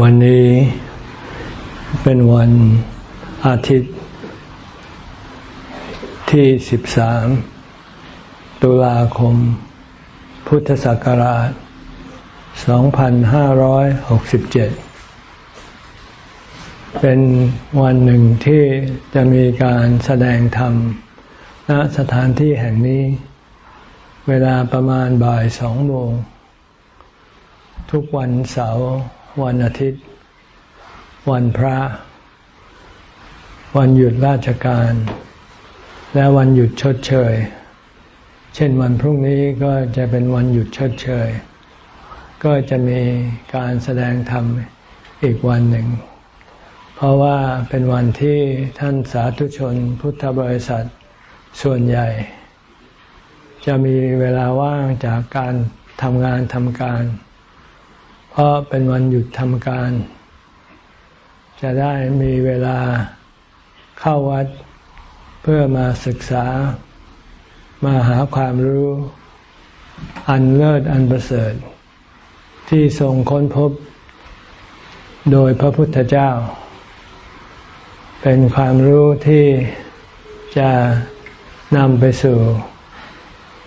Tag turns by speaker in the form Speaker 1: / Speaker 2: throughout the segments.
Speaker 1: วันนี้เป็นวันอาทิตย์ที่ 13 ตุลาคม พุทธศักราช 2567 เป็นวันหนึ่งที่จะมีการแสดงธรรม ณสถานที่แห่งนี้ เวลาประมาณบ่ายสองโมง ทุกวันเสาร์ วันอาทิตย์ วันพระ วันหยุดราชการ และวันหยุดชดเชย เช่นวันพรุ่งนี้ก็จะเป็นวันหยุดชดเชย ก็จะมีการแสดงธรรมอีกวันหนึ่ง เพราะว่าเป็นวันที่ท่านสาธุชนพุทธบริษัทส่วนใหญ่ จะมีเวลาว่างจากการทำงานทำการ เพราะเป็นวันหยุดทำการ จะได้มีเวลาเข้าวัดเพื่อมาศึกษา มาหาความรู้ อันเลิศอันประเสริฐ ที่ทรงค้นพบ โดยพระพุทธเจ้า เป็นความรู้ที่จะนำไปสู่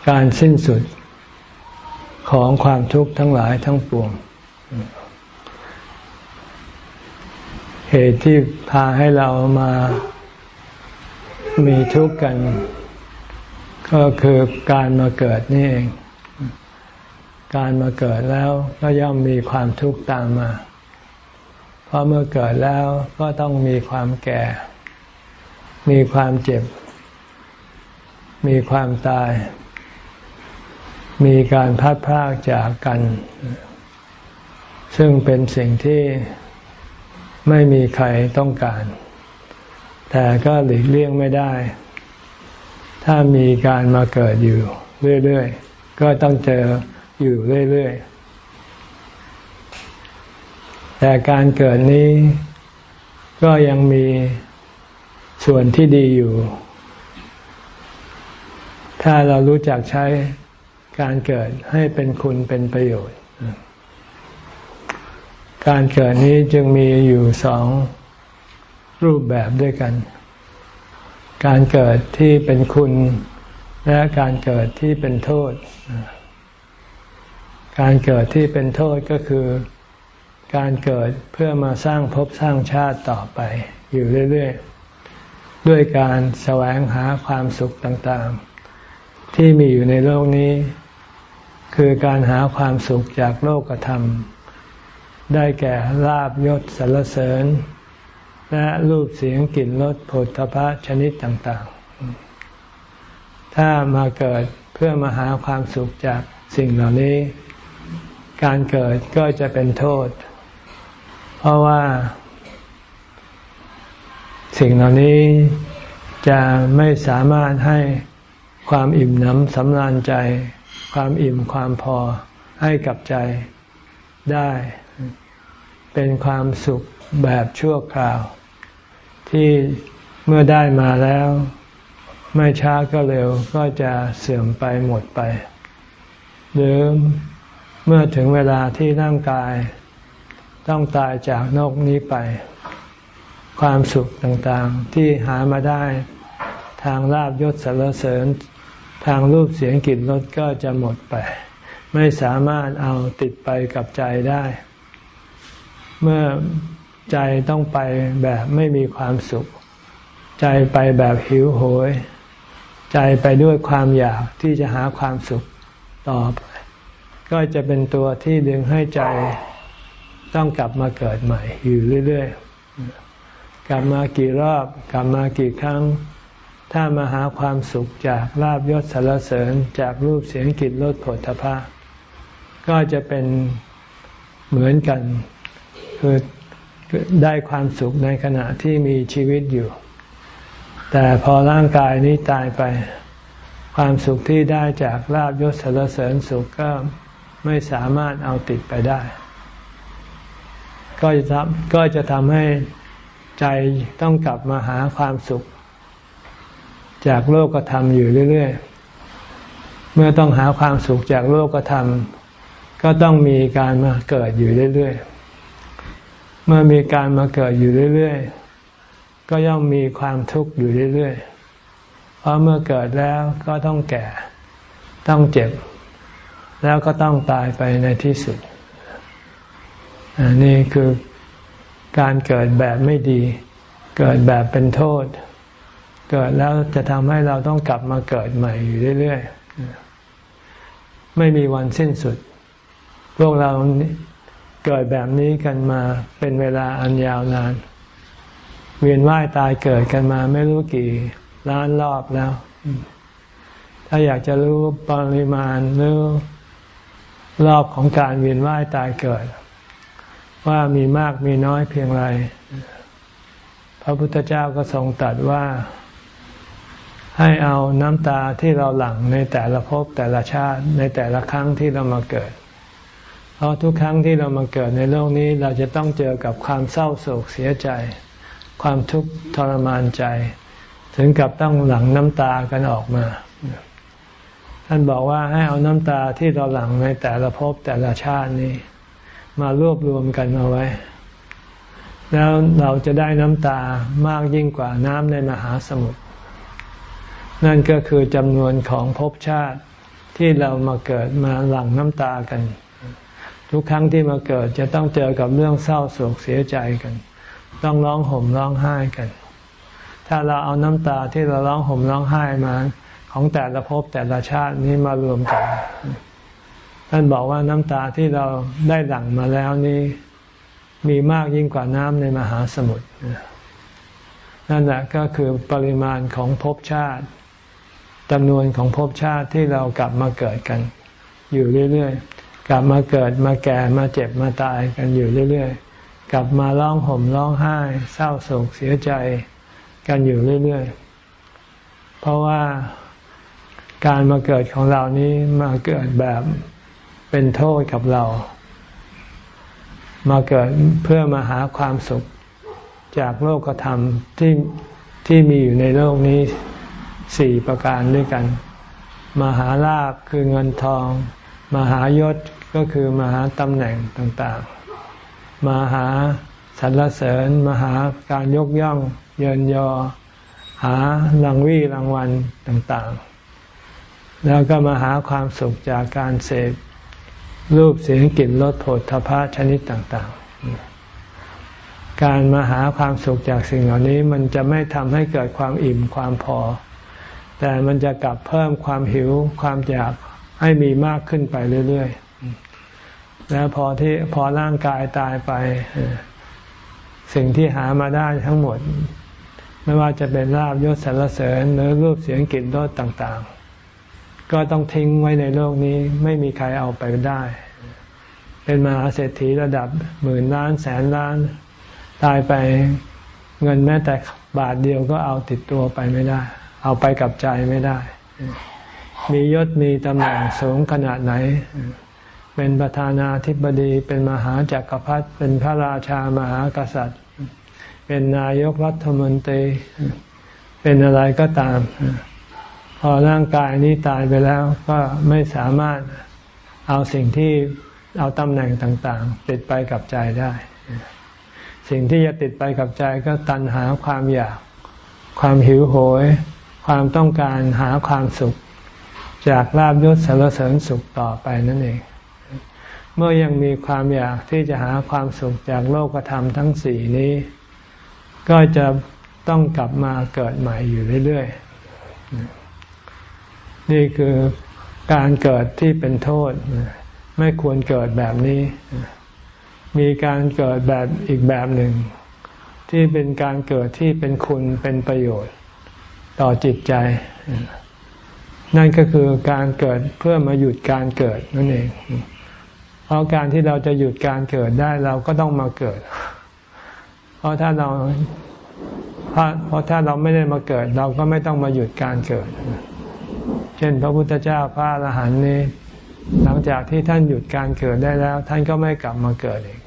Speaker 1: การสิ้นสุดของความทุกข์ทั้งหลายทั้งปวง เหตุที่พาให้เรามามีทุกข์กัน ก็คือการมาเกิดนี่เอง การมาเกิดแล้วก็ย่อมมีความทุกข์ตามมา เพราะเมื่อเกิดแล้วก็ต้องมีความแก่ มีความเจ็บ มีความตาย มีการพัดพรากจากกัน ซึ่งเป็นสิ่งที่ไม่มีใครต้องการ แต่ก็หลีกเลี่ยงไม่ได้ ถ้ามีการมาเกิดอยู่เรื่อยๆ ก็ต้องเจออยู่เรื่อยๆ แต่การเกิดนี้ก็ยังมีส่วนที่ดีอยู่ ถ้าเรารู้จักใช้การเกิดให้เป็นคุณเป็นประโยชน์ การเกิดนี้จึงมีอยู่สองรูปแบบด้วยกัน การเกิดที่เป็นคุณ และการเกิดที่เป็นโทษ การเกิดที่เป็นโทษก็คือ การเกิดเพื่อมาสร้างภพสร้างชาติต่อไป อยู่เรื่อยๆ ด้วยการแสวงหาความสุขต่างๆ ที่มีอยู่ในโลกนี้ คือการหาความสุขจากโลกธรรม ได้แก่ลาบยศสรรเสริญ และรูปเสียงกลิ่นรสผลพะชนิดต่างๆ ถ้ามาเกิดเพื่อมาหาความสุขจากสิ่งเหล่านี้ การเกิดก็จะเป็นโทษ เพราะว่า สิ่งเหล่านี้จะไม่สามารถให้ความอิ่มหนำสำราญใจ ความอิ่มความพอให้กับใจได้ เป็นความสุขแบบชั่วคราว ที่เมื่อได้มาแล้ว ไม่ช้าก็เร็วก็จะเสื่อมไปหมดไป หรือเมื่อถึงเวลาที่ร่างกาย ต้องตายจากโลกนี้ไป ความสุขต่างๆที่หามาได้ทางลาบยศสรรเสริญ ทางรูปเสียงกลิ่นรสก็จะหมดไป ไม่สามารถเอาติดไปกับใจได้ เมื่อใจต้องไปแบบไม่มีความสุข ใจไปแบบหิวโหย ใจไปด้วยความอยากที่จะหาความสุขต่อไปก็จะเป็นตัวที่ดึงให้ใจต้องกลับมาเกิดใหม่ อยู่เรื่อยๆ กลับมากี่รอบ กลับมากี่ครั้ง ถ้ามาหาความสุขจากลาบยศสารเสริญจากรูปเสียงกลิ่นรสผลทพะก็จะเป็นเหมือนกัน คือได้ความสุขในขณะที่มีชีวิตอยู่ แต่พอร่างกายนี้ตายไป ความสุขที่ได้จากลาบยศสารเสริญสุขก็ไม่สามารถเอาติดไปได้ ก็จะทำก็จะทำให้ใจต้องกลับมาหาความสุข จากโลกธรรมอยู่เรื่อย ๆ เมื่อต้องหาความสุขจากโลกธรรม ก็ต้องมีการมาเกิดอยู่เรื่อย ๆ เมื่อมีการมาเกิดอยู่เรื่อยๆ ก็ย่อมมีความทุกข์อยู่เรื่อยๆ เพราะเมื่อเกิดแล้วก็ต้องแก่ ต้องเจ็บ แล้วก็ต้องตายไปในที่สุด อันนี้คือการเกิดแบบไม่ดี เกิดแบบเป็นโทษ เกิดแล้วจะทำให้เราต้องกลับมาเกิดใหม่อยู่เรื่อยๆ ไม่มีวันสิ้นสุด พวกเรา เกิดแบบนี้กันมาเป็นเวลาอันยาวนาน เวียนว่ายตายเกิดกันมาไม่รู้กี่ล้านรอบแล้ว ถ้าอยากจะรู้ปริมาณหรือรอบของการเวียนว่ายตายเกิด ว่ามีมากมีน้อยเพียงไร พระพุทธเจ้าก็ทรงตรัสว่าให้เอาน้ำตาที่เราหลั่งในแต่ละภพแต่ละชาติในแต่ละครั้งที่เรามาเกิด ราะทุกครั้งที่เรามาเกิดในโลกนี้เราจะต้องเจอกับความเศร้าโศกเสียใจ ความทุกข์ทรมานใจ ถึงกับต้องหลั่งน้ำตากันออกมา ท่านบอกว่าให้เอาน้ำตาที่เราหลั่งในแต่ละภพแต่ละชาตินี้ มารวบรวมกันเอาไว้ แล้วเราจะได้น้ำตามากยิ่งกว่าน้ำในมหาสมุทรนั่นก็คือจำนวนของภพชาติที่เรามาเกิดมาหลั่งน้ำตากัน ทุกครั้งที่มาเกิดจะต้องเจอกับเรื่องเศร้าโศกเสียใจกัน ต้องร้องห่มร้องไห้กัน ถ้าเราเอาน้ำตาที่เราร้องห่มร้องไห้มาของแต่ละภพแต่ละชาตินี้มารวมกัน ท่านบอกว่าน้ำตาที่เราได้หลั่งมาแล้วนี้ มีมากยิ่งกว่าน้ำในมหาสมุทรนั่นแหละก็คือปริมาณของภพชาติจำนวนของภพชาติที่เรากลับมาเกิดกัน อยู่เรื่อย กลับมาเกิดมาแก่มาเจ็บมาตายกันอยู่เรื่อยๆ กลับมาร้องห่มร้องไห้ เศร้าโศกเสียใจกันอยู่เรื่อยๆ เพราะว่าการมาเกิดของเรานี้มาเกิดแบบเป็นโทษกับเรา มาเกิดเพื่อมาหาความสุขจากโลกธรรมที่ที่มีอยู่ในโลกนี้สี่ประการด้วยกัน มาหาลาภคือเงินทอง มหายศก็คือมหาตำแหน่งต่างๆ มหาสรรเสริญ มหาการยกย่อง เยินยอ หารางวี่รางวัลต่างๆ แล้วก็มาหาความสุขจากการเสพรูปเสียงกลิ่นรสผลทพะชนิดต่างๆ การมาหาความสุขจากสิ่งเหล่านี้มันจะไม่ทำให้เกิดความอิ่มความพอ แต่มันจะกลับเพิ่มความหิวความอยาก ให้มีมากขึ้นไปเรื่อยๆ แล้วพอที่พอร่างกายตายไป สิ่งที่หามาได้ทั้งหมด ไม่ว่าจะเป็นลาบยศสรรเสริญหรือรูปเสียงกลิ่นรสต่างๆ ก็ต้องทิ้งไว้ในโลกนี้ไม่มีใครเอาไปได้ เป็นมหาเศรษฐีระดับหมื่นล้านแสนล้าน ตายไปเงินแม้แต่บาทเดียวก็เอาติดตัวไปไม่ได้ เอาไปกับใจไม่ได้ มียศมีตำแหน่งสูงขนาดไหน เป็นประธานาธิบดีเป็นมหาจักรพรรดิเป็นพระราชามหากษัตริย์ เป็นนายกรัฐมนตรี เป็นอะไรก็ตาม พอร่างกายนี้ตายไปแล้วก็ไม่สามารถเอาสิ่งที่เอาตำแหน่งต่างๆ ติดไปกับใจได้ สิ่งที่จะติดไปกับใจก็ตันหาความอยาก ความหิวโหย ความต้องการหาความสุข จากลาบยศสารเสริญสุขต่อไปนั่นเอง เมื่อยังมีความอยากที่จะหาความสุขจากโลกธรรมทั้งสี่นี้ ก็จะต้องกลับมาเกิดใหม่อยู่เรื่อยๆ นี่คือการเกิดที่เป็นโทษ ไม่ควรเกิดแบบนี้ มีการเกิดแบบอีกแบบหนึ่ง ที่เป็นการเกิดที่เป็นคุณเป็นประโยชน์ ต่อจิตใจ นั่นก็คือการเกิดเพื่อมาหยุดการเกิดนั่นเอง เพราะการที่เราจะหยุดการเกิดได้เราก็ต้องมาเกิด เพราะถ้าเราเพราะถ้าเราไม่ได้มาเกิด เราก็ไม่ต้องมาหยุดการเกิด เช่น พระพุทธเจ้าพระอรหันต์นี้ หลังจากที่ท่านหยุดการเกิดได้แล้ว ท่านก็ไม่กลับมาเกิดอีก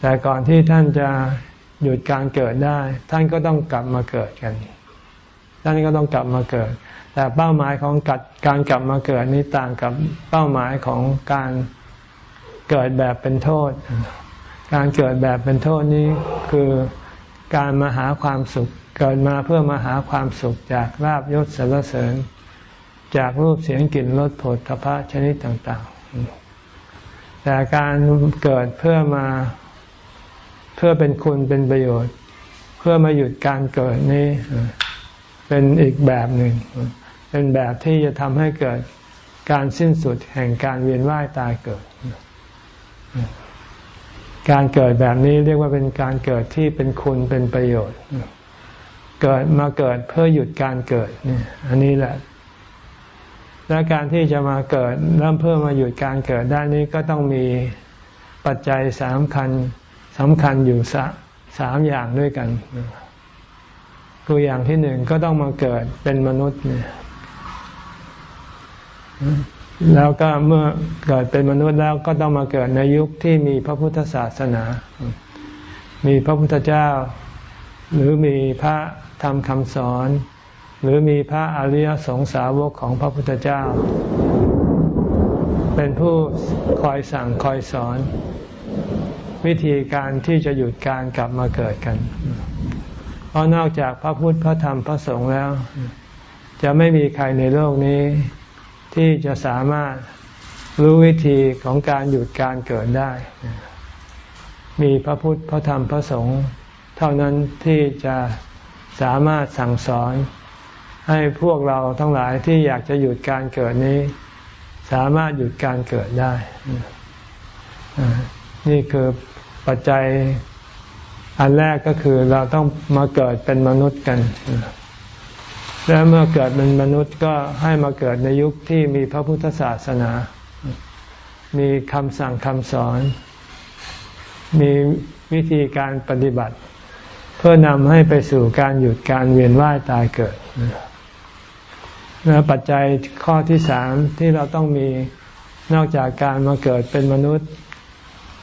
Speaker 1: แต่ก่อนที่ท่านจะหยุดการเกิดได้ ท่านก็ต้องกลับมาเกิดกัน ท่านก็ต้องกลับมาเกิด แต่เป้าหมายของการกลับมาเกิดนี้ต่างกับเป้าหมายของการเกิดแบบเป็นโทษ การเกิดแบบเป็นโทษนี้คือการมาหาความสุข เกิดมาเพื่อมาหาความสุขจากลาบยศสรรเสริญ จากรูปเสียงกลิ่นรสผลทพะชนิดต่าง ๆ แต่การเกิดเพื่อมาเพื่อเป็นคุณเป็นประโยชน์ เพื่อมาหยุดการเกิดนี้ เป็นอีกแบบหนึ่ง เป็นแบบที่จะทำให้เกิดการสิ้นสุดแห่งการเวียนว่ายตายเกิด การเกิดแบบนี้เรียกว่าเป็นการเกิดที่เป็นคุณเป็นประโยชน์ เกิดมาเกิดเพื่อหยุดการเกิดนี่อันนี้แหละ และการที่จะมาเกิดเริ่มเพื่อมาหยุดการเกิดได้นี้ก็ต้องมีปัจจัยสามคัญสำคัญอยู่สสามอย่างด้วยกัน ตัวอย่างที่หนึ่งก็ต้องมาเกิดเป็นมนุษย์เนี่ยแล้วก็เมื่อเกิดเป็นมนุษย์แล้วก็ต้องมาเกิดในยุคที่มีพระพุทธศาสนา มีพระพุทธเจ้า หรือมีพระธรรมคำสอน หรือมีพระอริยสงสาวกของพระพุทธเจ้า เป็นผู้คอยสั่งคอยสอน วิธีการที่จะหยุดการกลับมาเกิดกัน เพราะนอกจากพระพุทธพระธรรมพระสงฆ์แล้ว จะไม่มีใครในโลกนี้ ที่จะสามารถรู้วิธีของการหยุดการเกิดได้ มีพระพุทธพระธรรมพระสงฆ์เท่านั้นที่จะสามารถสั่งสอน ให้พวกเราทั้งหลายที่อยากจะหยุดการเกิดนี้ สามารถหยุดการเกิดได้ นี่คือปัจจัย อันแรกก็คือเราต้องมาเกิดเป็นมนุษย์กัน และเมื่อเกิดเป็นมนุษย์ก็ให้มาเกิดในยุคที่มีพระพุทธศาสนา มีคำสั่งคำสอน มีวิธีการปฏิบัติ เพื่อนำให้ไปสู่การหยุดการเวียนว่ายตายเกิดและปัจจัยข้อที่สามที่เราต้องมีนอกจากการมาเกิดเป็นมนุษย์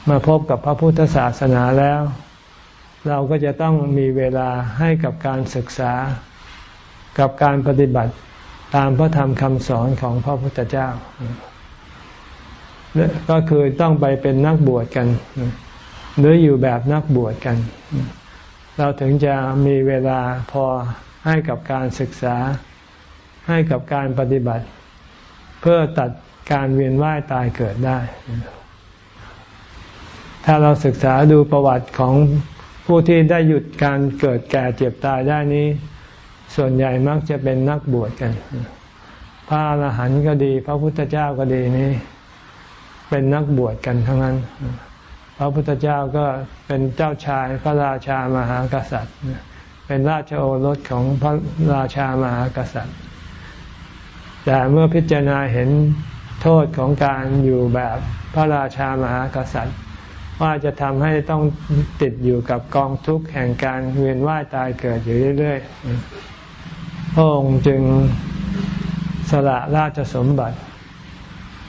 Speaker 1: มาพบกับพระพุทธศาสนาแล้ว เราก็จะต้องมีเวลาให้กับการศึกษา กับการปฏิบัติตามพระธรรมคำสอนของพระพุทธเจ้า ก็คือต้องไปเป็นนักบวชกัน หรืออยู่แบบนักบวชกัน เราถึงจะมีเวลาพอให้กับการศึกษา ให้กับการปฏิบัติ เพื่อตัดการเวียนว่ายตายเกิดได้ ถ้าเราศึกษาดูประวัติของ ผู้ที่ได้หยุดการเกิดแก่เจ็บตายได้นี้ ส่วนใหญ่มักจะเป็นนักบวชกัน พระอรหันต์ก็ดี พระพุทธเจ้าก็ดีนี้ เป็นนักบวชกันทั้งนั้น พระพุทธเจ้าก็เป็นเจ้าชายพระราชามหากษัตริย์ เป็นราชโอรสของพระราชามหากษัตริย์ แต่เมื่อพิจารณาเห็นโทษของการอยู่แบบพระราชามหากษัตริย์ ว่าจะทำให้ต้องติดอยู่กับกองทุกข์แห่งการเวียนว่ายตายเกิดอยู่เรื่อยๆพระองค์จึงสละราชสมบัติ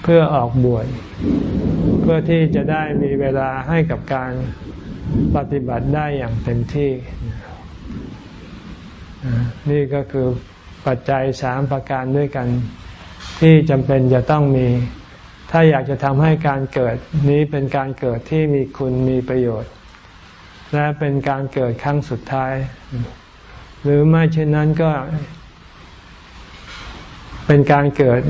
Speaker 1: เพื่อออกบวชเพื่อที่จะได้มีเวลาให้กับการปฏิบัติได้อย่างเต็มที่ นี่ก็คือปัจจัยสามประการด้วยกัน ที่จำเป็นจะต้องมี ถ้าอยากจะทำให้การเกิดนี้เป็นการเกิดที่มีคุณมีประโยชน์ และเป็นการเกิดครั้งสุดท้าย หรือไม่เช่นนั้นก็ เป็นการเกิด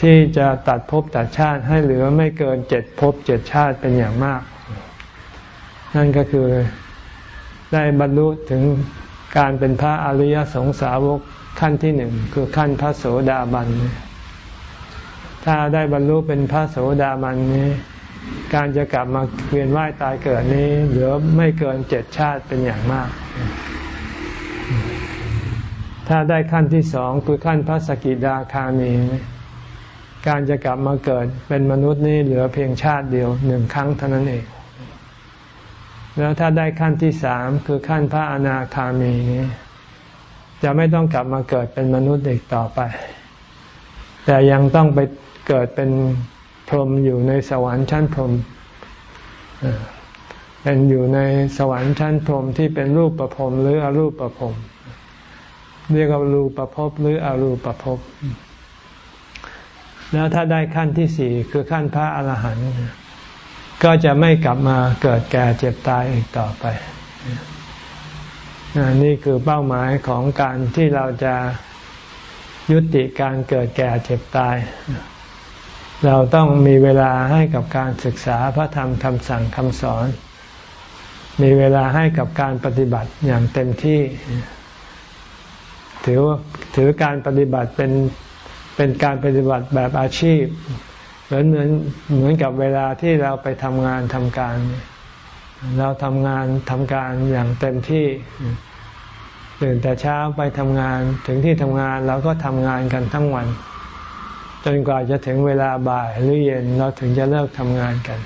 Speaker 1: ที่จะตัดภพตัดชาติให้เหลือไม่เกินเจ็ดภพเจ็ดชาติเป็นอย่างมาก นั่นก็คือได้บรรลุถึงการเป็นพระอริยสงสาวกขั้นที่หนึ่งคือขั้นพระโสดาบัน ถ้าได้บรรลุเป็นพระโสดาบันนี้ การจะกลับมาเวียนว่ายตายเกิดนี้เหลือไม่เกินเจ็ดชาติเป็นอย่างมาก ถ้าได้ขั้นที่สองคือขั้นพระสกิดาคามีการจะกลับมาเกิดเป็นมนุษย์นี่เหลือเพียงชาติเดียวหนึ่งครั้งเท่านั้นเอง แล้วถ้าได้ขั้นที่สามคือขั้นพระอนาคามีนี้จะไม่ต้องกลับมาเกิดเป็นมนุษย์อีกต่อไป แต่ยังต้องไป เกิดเป็นพรหมอยู่ในสวรรค์ชั้นพรหมเป็นอยู่ในสวรรค์ชั้นพรหมที่เป็นรูปประพรมหรืออรูปประพรมเรียกว่ารูปภพบหรืออรูปภพบแล้วถ้าได้ขั้นที่สี่คือขั้นพระอรหันต์ก็จะไม่กลับมาเกิดแก่เจ็บตายอีกต่อไป นี่คือเป้าหมายของการที่เราจะยุติการเกิดแก่เจ็บตาย เราต้องมีเวลาให้กับการศึกษาพระธรรมคำสั่งคำสอน มีเวลาให้กับการปฏิบัติอย่างเต็มที่ ถือถือการปฏิบัติเป็นเป็นการปฏิบัติแบบอาชีพ เหมือนเหมือนเหมือนกับเวลาที่เราไปทำงานทำการ เราทำงานทำการอย่างเต็มที่ตื่นแต่เช้าไปทำงานถึงที่ทำงานเราก็ทำงานกันทั้งวัน จนกว่าจะถึงเวลาบ่ายหรือเย็นเราถึงจะเลิกทำงานกัน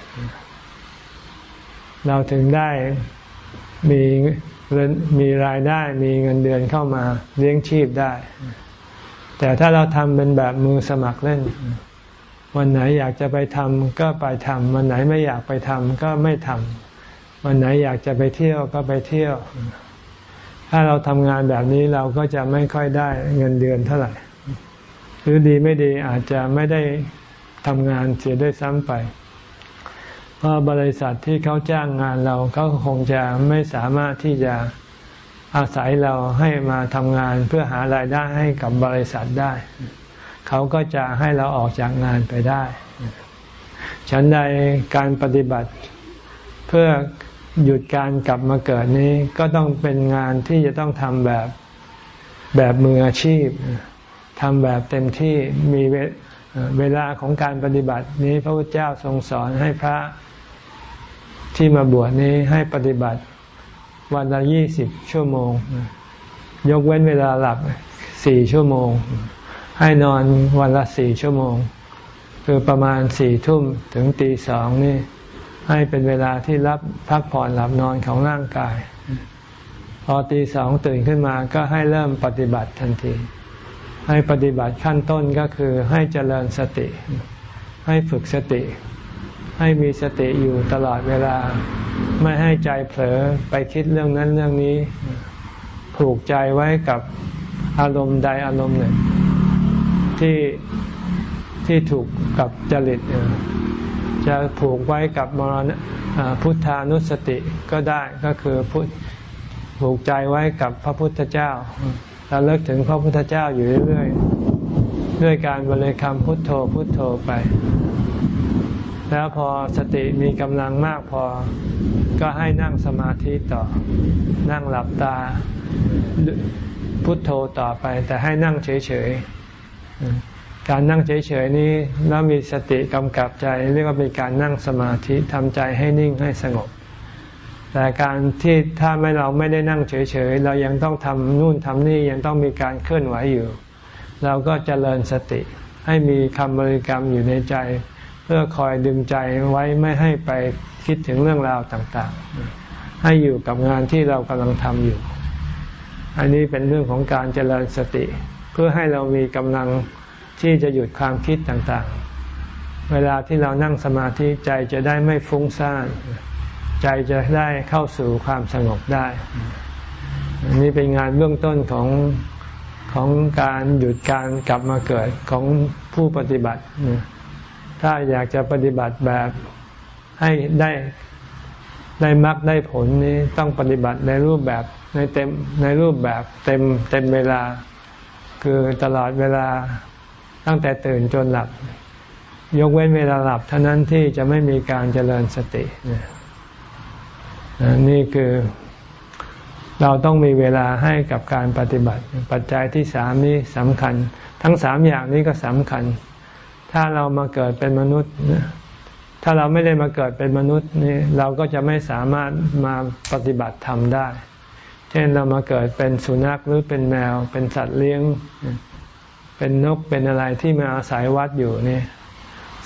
Speaker 1: เราถึงได้มีมีรายได้มีเงินเดือนเข้ามาเลี้ยงชีพได้ แต่ถ้าเราทำเป็นแบบมือสมัครเล่น วันไหนอยากจะไปทำก็ไปทำวันไหนไม่อยากไปทำก็ไม่ทำวันไหนอยากจะไปเที่ยวก็ไปเที่ยว ถ้าเราทำงานแบบนี้เราก็จะไม่ค่อยได้เงินเดือนเท่าไหร่ หรือดีไม่ดีอาจจะไม่ได้ทำงานเสียด้วยซ้ำไป เพราะบริษัทที่เขาจ้างงานเราเขาคงจะไม่สามารถที่จะอาศัยเราให้มาทำงานเพื่อหารายได้ให้กับบริษัทได้ เขาก็จะให้เราออกจากงานไปได้ ฉันใดการปฏิบัติเพื่อหยุดการกลับมาเกิดนี้ก็ต้องเป็นงานที่จะต้องทำแบบแบบมืออาชีพ ทำแบบเต็มที่มีเวลาของการปฏิบัตินี้พระพุทธเจ้าทรงสอนให้พระที่มาบวชนี้ให้ปฏิบัติวันละยี่สิบชั่วโมง ยกเว้นเวลาหลับสี่ชั่วโมง ให้นอนวันละสี่ชั่วโมง คือประมาณสี่ทุ่มถึงตีสองนี่ ให้เป็นเวลาที่รับพักผ่อนหลับนอนของร่างกาย พอตีสองตื่นขึ้นมาก็ให้เริ่มปฏิบัติทันที ให้ปฏิบัติขั้นต้นก็คือให้เจริญสติ ให้ฝึกสติ ให้มีสติอยู่ตลอดเวลา ไม่ให้ใจเผลอไปคิดเรื่องนั้นเรื่องนี้ ผูกใจไว้กับอารมณ์ใดอารมณ์หนึ่ง ที่ที่ถูกกับจริตจะผูกไว้กับมรณพุทธานุสติก็ได้ก็คือผูกใจไว้กับพระพุทธเจ้า เราเลิกถึงพระพุทธเจ้าอยู่เรื่อยๆ ด้วยการบริกรรมพุทโธพุทโธไป แล้วพอสติมีกำลังมากพอ ก็ให้นั่งสมาธิต่อ นั่งหลับตาพุทโธต่อไป แต่ให้นั่งเฉยๆ การนั่งเฉยๆนี้แล้วมีสติกำกับใจ เรียกว่าเป็นการนั่งสมาธิทำใจให้นิ่งให้สงบ แต่การที่ถ้าไม่เราไม่ได้นั่งเฉยๆ เรายังต้องทำนู่นทำนี่ยังต้องมีการเคลื่อนไหวอยู่ เราก็เจริญสติให้มีคำบริกรรมอยู่ในใจ เพื่อคอยดึงใจไว้ไม่ให้ไปคิดถึงเรื่องราวต่างๆ ให้อยู่กับงานที่เรากำลังทำอยู่ อันนี้เป็นเรื่องของการเจริญสติ เพื่อให้เรามีกำลังที่จะหยุดความคิดต่างๆ เวลาที่เรานั่งสมาธิใจจะได้ไม่ฟุ้งซ่าน ใจจะได้เข้าสู่ความสงบได้อันนี้เป็นงานเบื้องต้นของของการหยุดการกลับมาเกิดของผู้ปฏิบัติ ถ้าอยากจะปฏิบัติแบบให้ได้ได้มรรคได้ผลนี้ต้องปฏิบัติในรูปแบบในเต็มในรูปแบบเต็มเต็มเวลา คือตลอดเวลาตั้งแต่ตื่นจนหลับ ยกเว้นเวลาหลับเท่านั้นที่จะไม่มีการเจริญสตินี่ นี่คือเราต้องมีเวลาให้กับการปฏิบัติ ปัจจัยที่สามนี้สำคัญ ทั้งสามอย่างนี้ก็สำคัญ ถ้าเรามาเกิดเป็นมนุษย์ ถ้าเราไม่ได้มาเกิดเป็นมนุษย์นี่เราก็จะไม่สามารถมาปฏิบัติธรรมได้ เช่นเรามาเกิดเป็นสุนัขหรือเป็นแมว เป็นสัตว์เลี้ยง เป็นนกเป็นอะไรที่มาอาศัยวัดอยู่นี่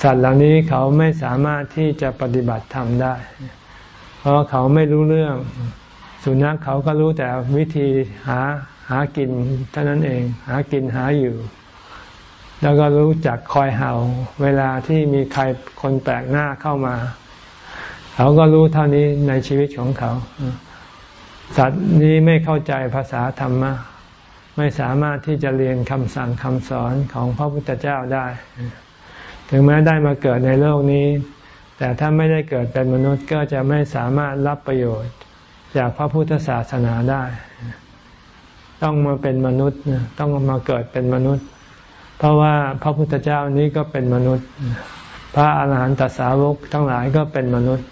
Speaker 1: สัตว์เหล่านี้เขาไม่สามารถที่จะปฏิบัติธรรมได้ เพราะเขาไม่รู้เรื่อง สุนัขเขาก็รู้แต่วิธีหาหากินเท่านั้นเอง หากินหาอยู่ แล้วก็รู้จักคอยเห่า เวลาที่มีใครคนแปลกหน้าเข้ามา เขาก็รู้เท่านี้ในชีวิตของเขา สัตว์นี้ไม่เข้าใจภาษาธรรมะไม่สามารถที่จะเรียนคำสั่งคำสอนของพระพุทธเจ้าได้ ถึงแม้ได้มาเกิดในโลกนี้ แต่ถ้าไม่ได้เกิดเป็นมนุษย์ก็จะไม่สามารถรับประโยชน์ จากพระพุทธศาสนาได้ ต้องมาเป็นมนุษย์ต้องมาเกิดเป็นมนุษย์ เพราะว่าพระพุทธเจ้านี้ก็เป็นมนุษย์ พระอาหารหันตสาวกทั้งหลายก็เป็นมนุษย์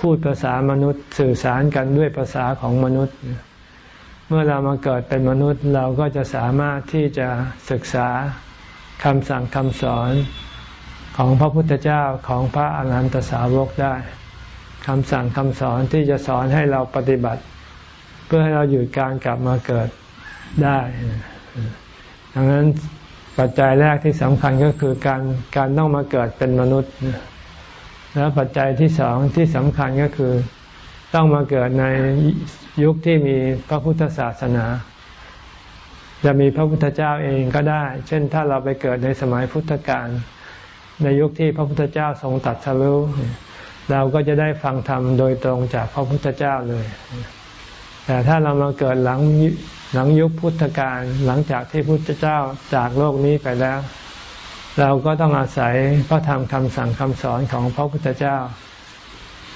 Speaker 1: พูดภาษามนุษย์สื่อสารกันด้วยภาษาของมนุษย์ เมื่อเรามาเกิดเป็นมนุษย์เราก็จะสามารถที่จะศึกษาคำสั่งคำสอน ของพระพุทธเจ้าของพระอรหันตสาวกได้คำสั่งคำสอนที่จะสอนให้เราปฏิบัติ เพื่อให้เราหยุดการกลับมาเกิดได้ ดังนั้นปัจจัยแรกที่สำคัญก็คือการการต้องมาเกิดเป็นมนุษย์ แล้วปัจจัยที่สองที่สำคัญก็คือต้องมาเกิดในยุคที่มีพระพุทธศาสนา จะมีพระพุทธเจ้าเองก็ได้ เช่นถ้าเราไปเกิดในสมัยพุทธกาล ในยุคที่พระพุทธเจ้าทรงตัดสรู้เราก็จะได้ฟังธรรมโดยตรงจากพระพุทธเจ้าเลย แต่ถ้าเรามาเกิดหลังหลังยุคพุทธกาลหลังจากที่พุทธเจ้าจากโลกนี้ไปแล้ว เราก็ต้องอาศัยพระธรรมคำสั่งคำสอนของพระพุทธเจ้า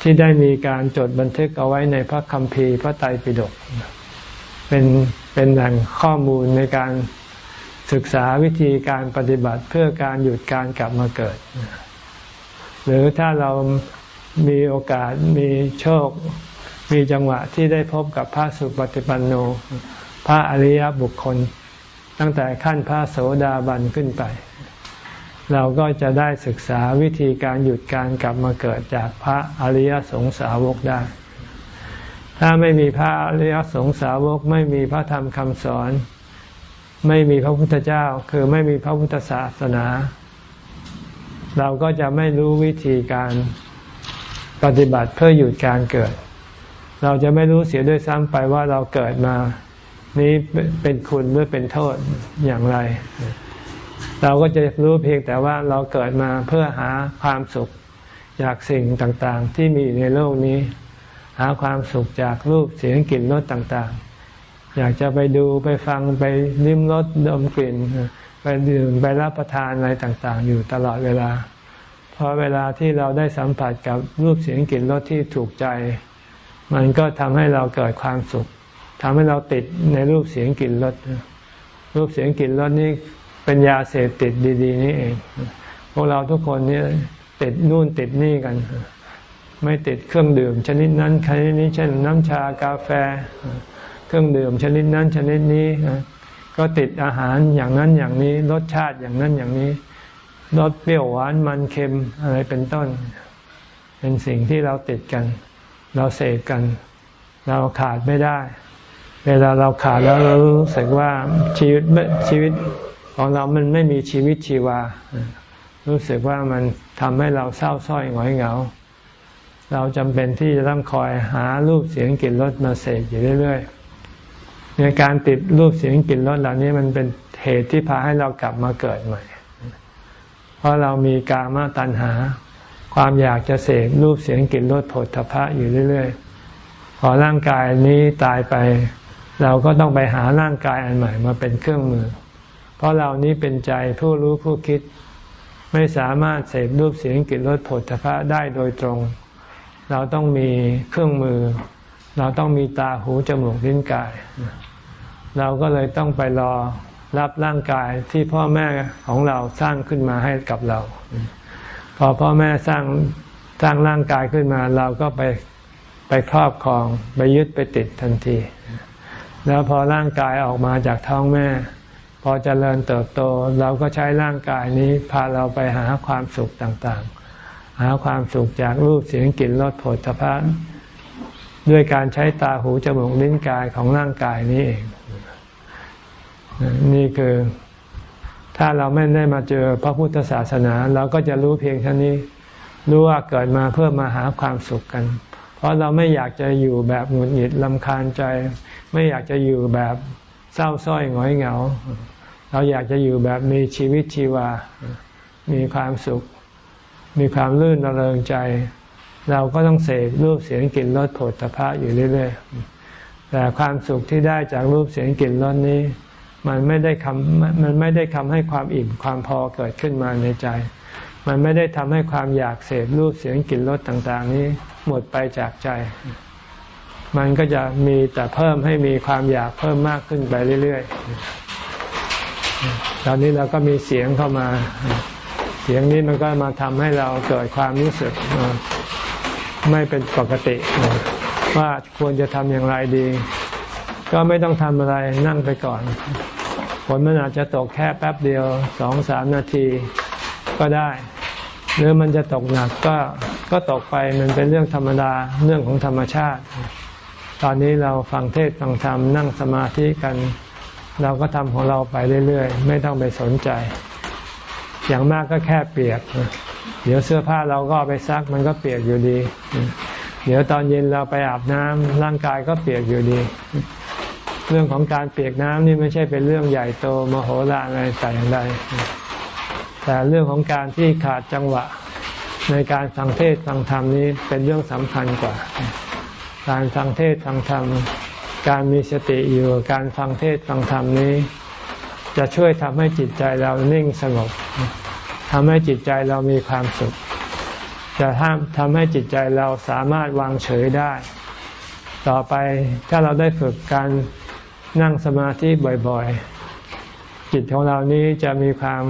Speaker 1: ที่ได้มีการจดบันทึกเอาไว้ในพระคัมภีร์พระไตรปิฎกเป็นเป็นแหล่งข้อมูลในการ ศึกษาวิธีการปฏิบัติเพื่อการหยุดการกลับมาเกิด หรือถ้าเรามีโอกาสมีโชค มีจังหวะที่ได้พบกับพระสุปฏิปันโน พระอริยบุคคล ตั้งแต่ขั้นพระโสดาบันขึ้นไป เราก็จะได้ศึกษาวิธีการหยุดการกลับมาเกิดจากพระอริยสงสาวกได้ ถ้าไม่มีพระอริยสงสาวกไม่มีพระธรรมคำสอน ไม่มีพระพุทธเจ้าคือไม่มีพระพุทธศาสนา เราก็จะไม่รู้วิธีการปฏิบัติเพื่อหยุดการเกิด เราจะไม่รู้เสียด้วยซ้ำไปว่าเราเกิดมา นี้เป็นคุณหรือเป็นโทษอย่างไร เราก็จะรู้เพียงแต่ว่าเราเกิดมาเพื่อหาความสุขจากสิ่งต่างๆ ที่มีในโลกนี้ หาความสุขจากรูปเสียงกลิ่นรสต่างๆ อยากจะไปดูไปฟังไปลิ้มรสดมกลิ่น ไปดื่มไปรับประทานอะไรต่างๆ อยู่ตลอดเวลาพอเวลาที่เราได้สัมผัสกับรูปเสียงกลิ่นรสที่ถูกใจ มันก็ทำให้เราเกิดความสุขทำให้เราติดในรูปเสียงกลิ่นรสรูปเสียงกลิ่นรสนี่เป็นยาเสพติดดี ๆ นี่เอง พวกเราทุกคนนี่ติดนู่นติดนี่กัน ไม่ติดเครื่องดื่ม ชนิดนั้นชนิดนี้เช่นน้ำชากาแฟ เครื่องดื่มชนิดนั้นชนิดนี้ ก็ติดอาหารอย่างนั้นอย่างนี้ รสชาติอย่างนั้นอย่างนี้รสเปรี้ยวหวานมันเค็มอะไรเป็นต้น เป็นสิ่งที่เราติดกัน เราเสพกัน เราขาดไม่ได้ เวลาเราขาดแล้วเรารู้สึกว่าชีวิตชีวิตของเรามันไม่มีชีวิตชีวา รู้สึกว่ามันทำให้เราเศร้าส้อยหงอยเหงา เราจำเป็นที่จะต้องคอยหารูปเสียงกลิ่นรสมาเสพอยู่เรื่อยๆ ในการติดรูปเสียงกลิ่นรสเหล่านี้มันเป็นเหตุที่พาให้เรากลับมาเกิดใหม่ เพราะเรามีกามตัณหา ความอยากจะเสพรูปเสียงกลิ่นรสผลทพะอยู่เรื่อยๆ พอร่างกายนี้ตายไป เราก็ต้องไปหาร่างกายอันใหม่มาเป็นเครื่องมือ เพราะเรานี้เป็นใจผู้รู้ผู้คิด ไม่สามารถเสพรูปเสียงกลิ่นรสผลทพะได้โดยตรง เราต้องมีเครื่องมือ เราต้องมีตาหูจมูกลิ้นกาย เราก็เลยต้องไปรอรับร่างกายที่พ่อแม่ของเราสร้างขึ้นมาให้กับเรา พอพ่อแม่สร้างสร้างร่างกายขึ้นมา เราก็ไปไปครอบครอง ไปยึดไปติดทันที แล้วพอร่างกายออกมาจากท้องแม่ พอจเจริญเติบโต เราก็ใช้ร่างกายนี้พาเราไปหาความสุขต่างๆ หาความสุขจากรูปเสียงกลิ่นรสผลพระด้วยการใช้ตาหูจมูกลิ้นกายของร่างกายนี้เอง นี่คือถ้าเราไม่ได้มาเจอพระพุทธศาสนา เราก็จะรู้เพียงเท่านี้ รู้ว่าเกิดมาเพื่อมาหาความสุขกัน เพราะเราไม่อยากจะอยู่แบบหงุดหงิดลำคาญใจ ไม่อยากจะอยู่แบบเศร้าส้อยหงอยเหงา เราอยากจะอยู่แบบมีชีวิตชีวา มีความสุข มีความลื่นระเริงใจ เราก็ต้องเสพรูปเสียงกลิ่นรสผลตภะอยู่เรื่อยๆแต่ความสุขที่ได้จากรูปเสียงกลิ่นรสนี้ มันไม่ได้คำมันไม่ได้ทำให้ความอิ่มความพอเกิดขึ้นมาในใจ มันไม่ได้ทำให้ความอยากเสพรูปเสียงกลิ่นรสต่าง ๆ นี้หมดไปจากใจ มันก็จะมีแต่เพิ่มให้มีความอยากเพิ่มมากขึ้นไปเรื่อยๆ ตอนนี้เราก็มีเสียงเข้ามา เสียงนี้มันก็มาทำให้เราเกิดความรู้สึกไม่เป็นปกติว่าควรจะทำอย่างไรดี ก็ไม่ต้องทำอะไรนั่งไปก่อนฝนมันอาจจะตกแค่แป๊บเดียวสองสามนาทีก็ได้ หรือมันจะตกหนักก็ก็ตกไปมันเป็นเรื่องธรรมดาเรื่องของธรรมชาติ ตอนนี้เราฟังเทศฟังธรรมนั่งสมาธิกัน เราก็ทำของเราไปเรื่อยๆ ไม่ต้องไปสนใจ อย่างมากก็แค่เปียก เดี๋ยวเสื้อผ้าเราก็ไปซักมันก็เปียกอยู่ดี เดี๋ยวตอนเย็นเราไปอาบน้ำร่างกายก็เปียกอยู่ดี เรื่องของการเปียกน้ำนี่ไม่ใช่เป็นเรื่องใหญ่โตมโหฬารอะไรแต่อย่างใดแต่เรื่องของการที่ขาดจังหวะในการฟังเทศฟังธรรมนี้เป็นเรื่องสำคัญกว่า การฟังเทศฟังธรรม การมีสติอยู่การฟังเทศฟังธรรมนี้ จะช่วยทำให้จิตใจเรานิ่งสงบทำให้จิตใจเรามีความสุข จะห้ามทำให้จิตใจเราสามารถวางเฉยได้ ต่อไปถ้าเราได้ฝึกการ นั่งสมาธิบ่อยๆ จิตของเรานี้จะมีความ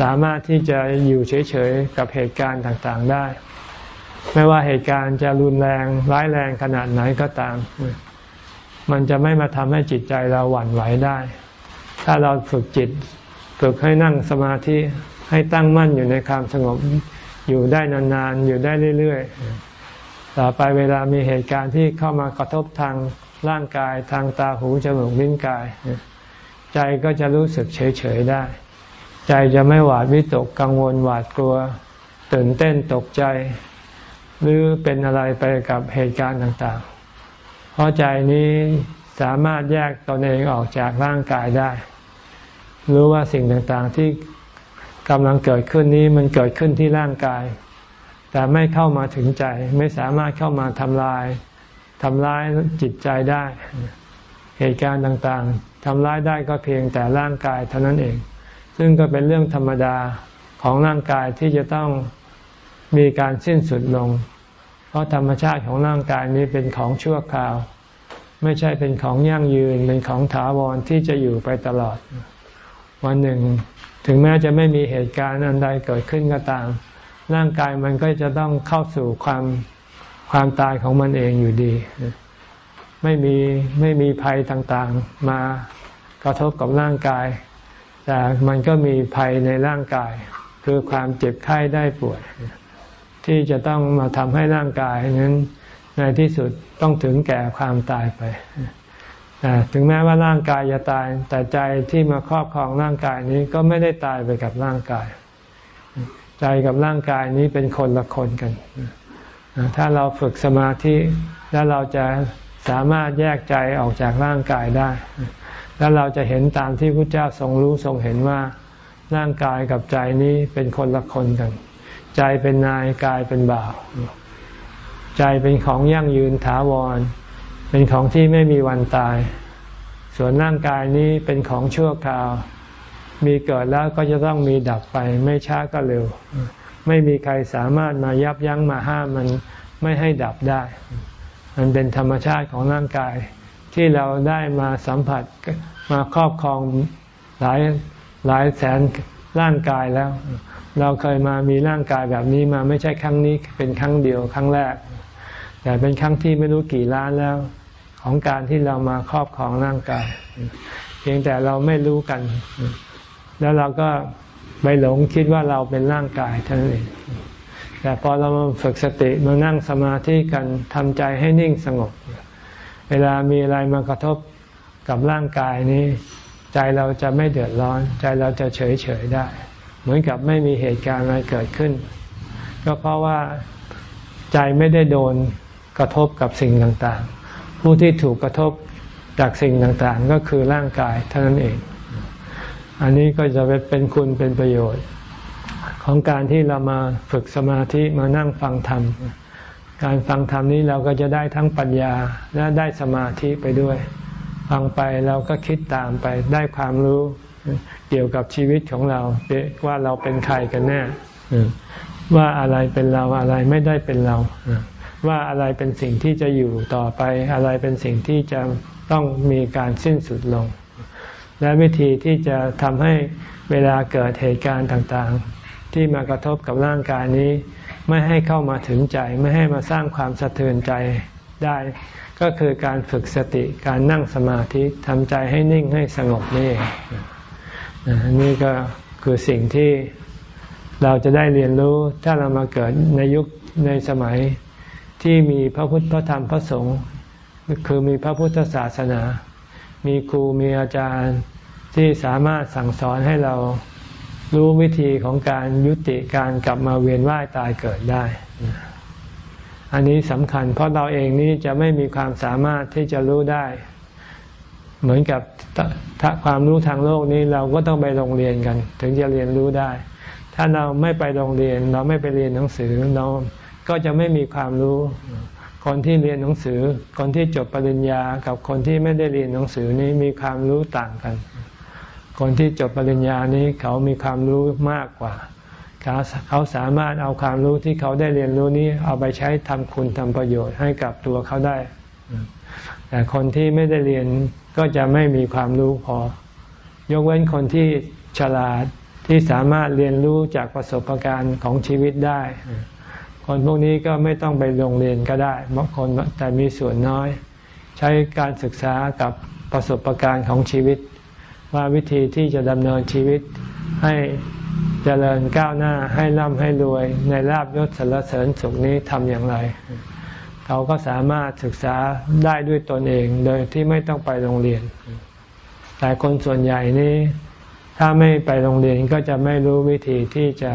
Speaker 1: สามารถที่จะอยู่เฉยๆ กับเหตุการณ์ต่างๆได้ ไม่ว่าเหตุการณ์จะรุนแรงร้ายแรงขนาดไหนก็ตาม มันจะไม่มาทำให้จิตใจเราหวั่นไหวได้ ถ้าเราฝึกจิตฝึกให้นั่งสมาธิให้ตั้งมั่นอยู่ในความสงบอยู่ได้นานๆ อยู่ได้เรื่อยๆ ต่อไปเวลามีเหตุการณ์ที่เข้ามากระทบทาง ร่างกายทางตาหูจมูกลิ้นกาย ใจก็จะรู้สึกเฉยๆได้ ใจจะไม่หวาดวิตกกังวลหวาดกลัว ตื่นเต้นตกใจ หรือเป็นอะไรไปกับเหตุการณ์ต่างๆ เพราะใจนี้สามารถแยกตนเองออกจากร่างกายได้ รู้ว่าสิ่งต่างๆที่กำลังเกิดขึ้นนี้มันเกิดขึ้นที่ร่างกาย แต่ไม่เข้ามาถึงใจไม่สามารถเข้ามาทำลาย ทำร้ายจิตใจได้ เหตุการณ์ต่างๆทำร้ายได้ก็เพียงแต่ร่างกายเท่านั้นเอง ซึ่งก็เป็นเรื่องธรรมดาของร่างกายที่จะต้องมีการสิ้นสุดลง เพราะธรรมชาติของร่างกายนี้เป็นของชั่วคราว ไม่ใช่เป็นของยั่งยืนเป็นของถาวรที่จะอยู่ไปตลอด วันหนึ่ง ถึงแม้จะไม่มีเหตุการณ์อันใดเกิดขึ้นก็ตาม ร่างกายมันก็จะต้องเข้าสู่ความ ความตายของมันเองอยู่ดี ไม่มีไม่มีภัยต่างๆ มากระทบกับร่างกาย แต่มันก็มีภัยในร่างกาย คือความเจ็บไข้ได้ป่วย ที่จะต้องมาทำให้ร่างกายนั้นในที่สุดต้องถึงแก่ความตายไปถึงแม้ว่าร่างกายจะตาย แต่ใจที่มาครอบครองร่างกายนี้ก็ไม่ได้ตายไปกับร่างกาย ใจกับร่างกายนี้เป็นคนละคนกัน ถ้าเราฝึกสมาธิแล้วเราจะสามารถแยกใจออกจากร่างกายได้ แล้วเราจะเห็นตามที่พระเจ้าทรงรู้ทรงเห็นว่าร่างกายกับใจนี้เป็นคนละคนกัน ใจเป็นนายกายเป็นบ่าว ใจเป็นของยั่งยืนถาวร เป็นของที่ไม่มีวันตาย ส่วนร่างกายนี้เป็นของชั่วคราว มีเกิดแล้วก็จะต้องมีดับไปไม่ช้าก็เร็ว ไม่มีใครสามารถมายับยั้งมาห้ามมันไม่ให้ดับได้ มันเป็นธรรมชาติของร่างกาย ที่เราได้มาสัมผัสมาครอบครองหลายหลายแสนร่างกายแล้ว เราเคยมามีร่างกายแบบนี้มาไม่ใช่ครั้งนี้เป็นครั้งเดียวครั้งแรก แต่เป็นครั้งที่ไม่รู้กี่ล้านแล้ว ของการที่เรามาครอบครองร่างกาย เพียงแต่เราไม่รู้กัน แล้วเราก็ ไปหลงคิดว่าเราเป็นร่างกายเท่านั้นเองแต่พอเรามาฝึกสติมานั่งสมาธิกันทำใจให้นิ่งสงบ เวลามีอะไรมากระทบกับร่างกายนี้ ใจเราจะไม่เดือดร้อน ใจเราจะเฉยเฉยได้ เหมือนกับไม่มีเหตุการณ์อะไรเกิดขึ้น ก็เพราะว่าใจไม่ได้โดนกระทบกับสิ่งต่างๆ ผู้ที่ถูกกระทบจากสิ่งต่างๆ ก็คือร่างกายเท่านั้นเอง อันนี้ก็จะเป็นคุณเป็นประโยชน์ ของการที่เรามาฝึกสมาธิมานั่งฟังธรรม การฟังธรรมนี้เราก็จะได้ทั้งปัญญาและได้สมาธิไปด้วย ฟังไปเราก็คิดตามไปได้ความรู้เกี่ยวกับชีวิตของเราว่าเราเป็นใครกันแน่ว่าอะไรเป็นเราอะไรไม่ได้เป็นเรา ว่าอะไรเป็นสิ่งที่จะอยู่ต่อไป อะไรเป็นสิ่งที่จะต้องมีการสิ้นสุดลง และวิธีที่จะทำให้เวลาเกิดเหตุการณ์ต่างๆ ที่มากระทบกับร่างกายนี้ ไม่ให้เข้ามาถึงใจไม่ให้มาสร้างความสะเทือนใจได้ ก็คือการฝึกสติการนั่งสมาธิทำใจให้นิ่งให้สงบนี่เองนี่ก็คือสิ่งที่เราจะได้เรียนรู้ถ้าเรามาเกิดในยุคในสมัยที่มีพระพุทธพระธรรมพระสงฆ์คือมีพระพุทธศาสนา มีครูมีอาจารย์ที่สามารถสั่งสอนให้เรารู้วิธีของการยุติการกลับมาเวียนว่ายตายเกิดได้ อันนี้สำคัญ เพราะเราเองนี้จะไม่มีความสามารถที่จะรู้ได้ เหมือนกับความรู้ทางโลกนี้เราก็ต้องไปโรงเรียนกัน ถึงจะเรียนรู้ได้ ถ้าเราไม่ไปโรงเรียน เราไม่ไปเรียนหนังสือเราก็จะไม่มีความรู้ คนที่เรียนหนังสือ คนที่จบปริญญา กับคนที่ไม่ได้เรียนหนังสือนี้มีความรู้ต่างกัน คนที่จบปริญญานี้เขามีความรู้มากกว่า เขาสามารถเอาความรู้ที่เขาได้เรียนรู้นี้เอาไปใช้ทำคุณทำประโยชน์ให้กับตัวเขาได้ แต่คนที่ไม่ได้เรียนก็จะไม่มีความรู้พอ ยกเว้นคนที่ฉลาดที่สามารถเรียนรู้จากประสบการณ์ของชีวิตได้ คนพวกนี้ก็ไม่ต้องไปโรงเรียนก็ได้บางคนแต่มีส่วนน้อย ใช้การศึกษากับประสบการณ์ของชีวิต ว่าวิธีที่จะดำเนินชีวิตให้เจริญก้าวหน้าให้ร่ำให้รวยในลาบยศสรรเสริญสุขนี้ทำอย่างไร เขาก็สามารถศึกษาได้ด้วยตนเองโดยที่ไม่ต้องไปโรงเรียน แต่คนส่วนใหญ่นี้ถ้าไม่ไปโรงเรียนก็จะไม่รู้วิธีที่จะ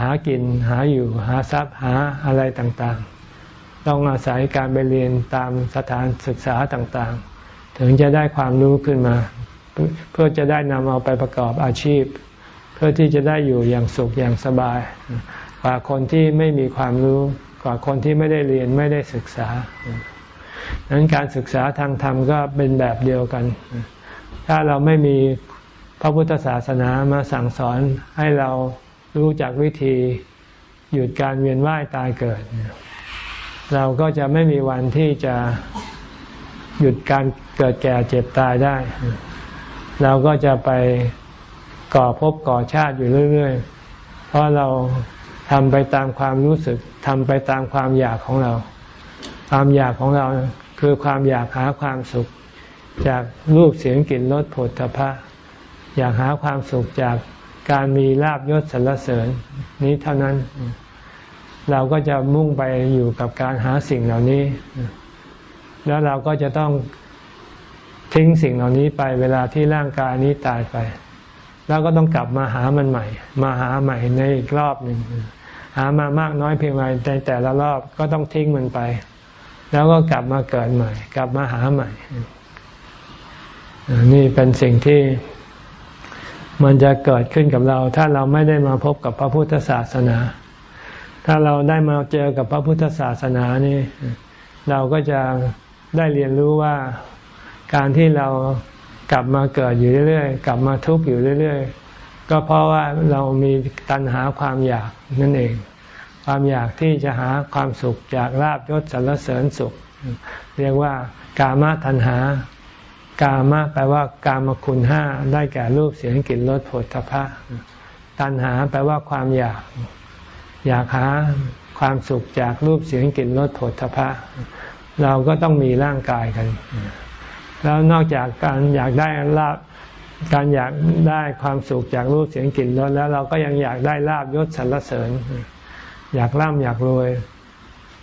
Speaker 1: หากินหาอยู่หาทรัพย์หาอะไรต่างๆ ต้องอาศัยการไปเรียนตามสถานศึกษาต่างๆ ถึงจะได้ความรู้ขึ้นมา เพื่อจะได้นำเอาไปประกอบอาชีพ เพื่อที่จะได้อยู่อย่างสุขอย่างสบาย กว่าคนที่ไม่มีความรู้กว่าคนที่ไม่ได้เรียนไม่ได้ศึกษาดังนั้นการศึกษาทางธรรมก็เป็นแบบเดียวกัน ถ้าเราไม่มีพระพุทธศาสนามาสั่งสอนให้เรา รู้จักวิธีหยุดการเวียนว่ายตายเกิด เราก็จะไม่มีวันที่จะหยุดการเกิดแก่เจ็บตายได้ เราก็จะไปก่อภพก่อชาติอยู่เรื่อย ๆ เพราะเราทำไปตามความรู้สึกทำไปตามความอยากของเรา ความอยากของเราคือความอยากหาความสุข จากรูปเสียงกลิ่นรสผลทพะอยากหาความสุขจาก การมีลาบยศสรรเสริญนี้เท่านั้น เราก็จะมุ่งไปอยู่กับการหาสิ่งเหล่านี้ แล้วเราก็จะต้องทิ้งสิ่งเหล่านี้ไปเวลาที่ร่างกายนี้ตายไป แล้วก็ต้องกลับมาหามันใหม่ มาหาใหม่ในอีกรอบหนึ่งหามามากน้อยเพียงไรแต่แต่ละรอบก็ต้องทิ้งมันไป แล้วก็กลับมาเกิดใหม่ กลับมาหาใหม่ นี่เป็นสิ่งที่ มันจะเกิดขึ้นกับเรา ถ้าเราไม่ได้มาพบกับพระพุทธศาสนา ถ้าเราได้มาเจอกับพระพุทธศาสนานี่ เราก็จะได้เรียนรู้ว่าการที่เรากลับมาเกิดอยู่เรื่อยๆ กลับมาทุกข์อยู่เรื่อยๆ ก็เพราะว่าเรามีตัณหาความอยากนั่นเอง ความอยากที่จะหาความสุขจากลาบยศสรรเสริญสุข เรียกว่ากามตัณหา กามะแปลว่ากามคุณห้าได้แก่รูปเสียงกลิ่นรสผลทพะ ตัณหาแปลว่าความอยาก อยากหาความสุขจากรูปเสียงกลิ่นรสผลทพะ เราก็ต้องมีร่างกายกัน แล้วนอกจากการอยากได้ลาบการอยากได้ความสุขจากรูปเสียงกลิ่นรสแล้วเราก็ยังอยากได้ลาบยศสรรเสริญ อยากร่ำอยากรวย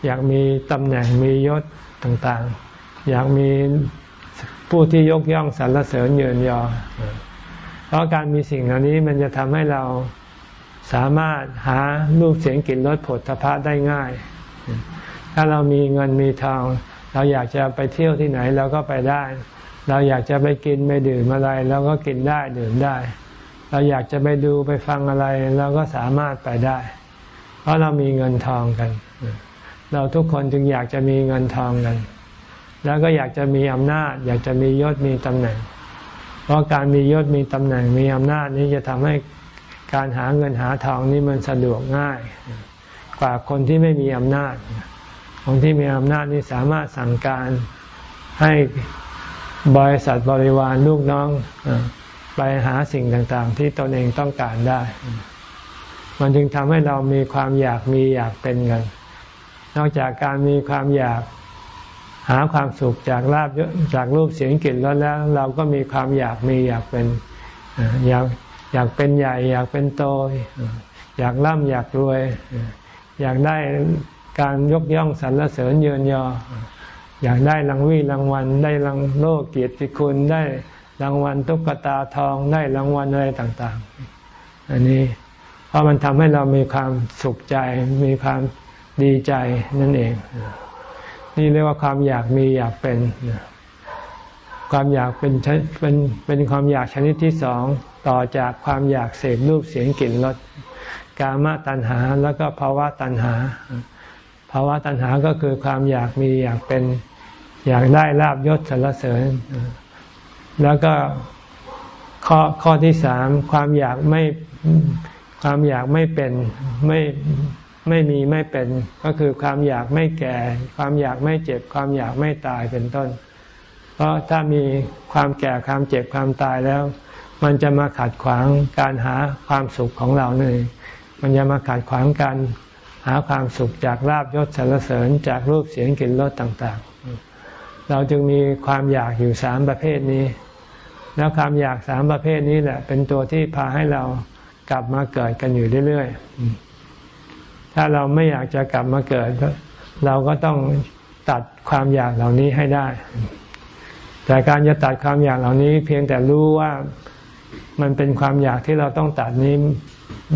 Speaker 1: อยากมีตำแหน่งมียศต่างๆ อยากมี ผู้ที่ยกย่องสรรเสริญเยินยอ เพราะการมีสิ่งเหล่านี้มันจะทำให้เราสามารถหารูปเสียงกลิ่นรสผลทพะได้ง่าย ถ้าเรามีเงินมีทอง เราอยากจะไปเที่ยวที่ไหนเราก็ไปได้ เราอยากจะไปกินไปดื่มอะไรเราก็กินได้ดื่มได้ เราอยากจะไปดูไปฟังอะไรเราก็สามารถไปได้ เพราะเรามีเงินทองกัน เราทุกคนจึงอยากจะมีเงินทองกัน แล้วก็อยากจะมีอำนาจ อยากจะมียศมีตำแหน่ง เพราะการมียศมีตำแหน่งมีอำนาจนี้จะทำให้การหาเงินหาทองนี่มันสะดวกง่าย กว่าคนที่ไม่มีอำนาจคนที่มีอำนาจนี่สามารถสั่งการให้บริษัทบริวารลูกน้องไปหาสิ่งต่างๆ ที่ตนเองต้องการได้ มันจึงทำให้เรามีความอยากมีอยากเป็นกัน นอกจากการมีความอยาก หาความสุขจากลาบจากรูปเสียงกลิ่นรสแล้ว เราก็มีความอยากมีอยากเป็นอยากอยากเป็นใหญ่ อยากเป็นโต อยากร่ำอยากรวย อยากได้การยกย่องสรรเสริญเยินยอ อยากได้รางวีรางวัล ได้รางโลกเกียรติคุณได้รางวัลตุ๊กตาทองได้รางวัลอะไรต่างๆ อันนี้เพราะมันทำให้เรามีความสุขใจมีความดีใจนั่นเอง นี่เรียกว่าความอยากมีอยากเป็น ความอยากเป็นเป็นเป็นความอยากชนิดที่สองต่อจากความอยากเสพรูปเสียงกลิ่นรสกามตัณหาแล้วก็ภาวะตัณหาภาวะตัณหาก็คือความอยากมีอยากเป็นอยากได้ลาบยศสรรเสริญ แล้วก็ข้อข้อที่สามความอยากไม่ความอยากไม่เป็นไม่ ไม่มีไม่เป็นก็คือความอยากไม่แก่ ความอยากไม่เจ็บ ความอยากไม่ตายเป็นต้น เพราะถ้ามีความแก่ความเจ็บความตายแล้ว มันจะมาขัดขวางการหาความสุขของเราเลยมันจะมาขัดขวางการหาความสุขจากลาบยศสรรเสริญจากรูปเสียงกลิ่นรสต่างๆ เราจึงมีความอยากอยู่สามประเภทนี้ แล้วความอยากสามประเภทนี้แหละ เป็นตัวที่พาให้เรากลับมาเกิดกันอยู่เรื่อยๆ ถ้าเราไม่อยากจะกลับมาเกิด เราก็ต้องตัดความอยากเหล่านี้ให้ได้ แต่การจะตัดความอยากเหล่านี้ เพียงแต่รู้ว่ามันเป็นความอยากที่เราต้องตัดนี้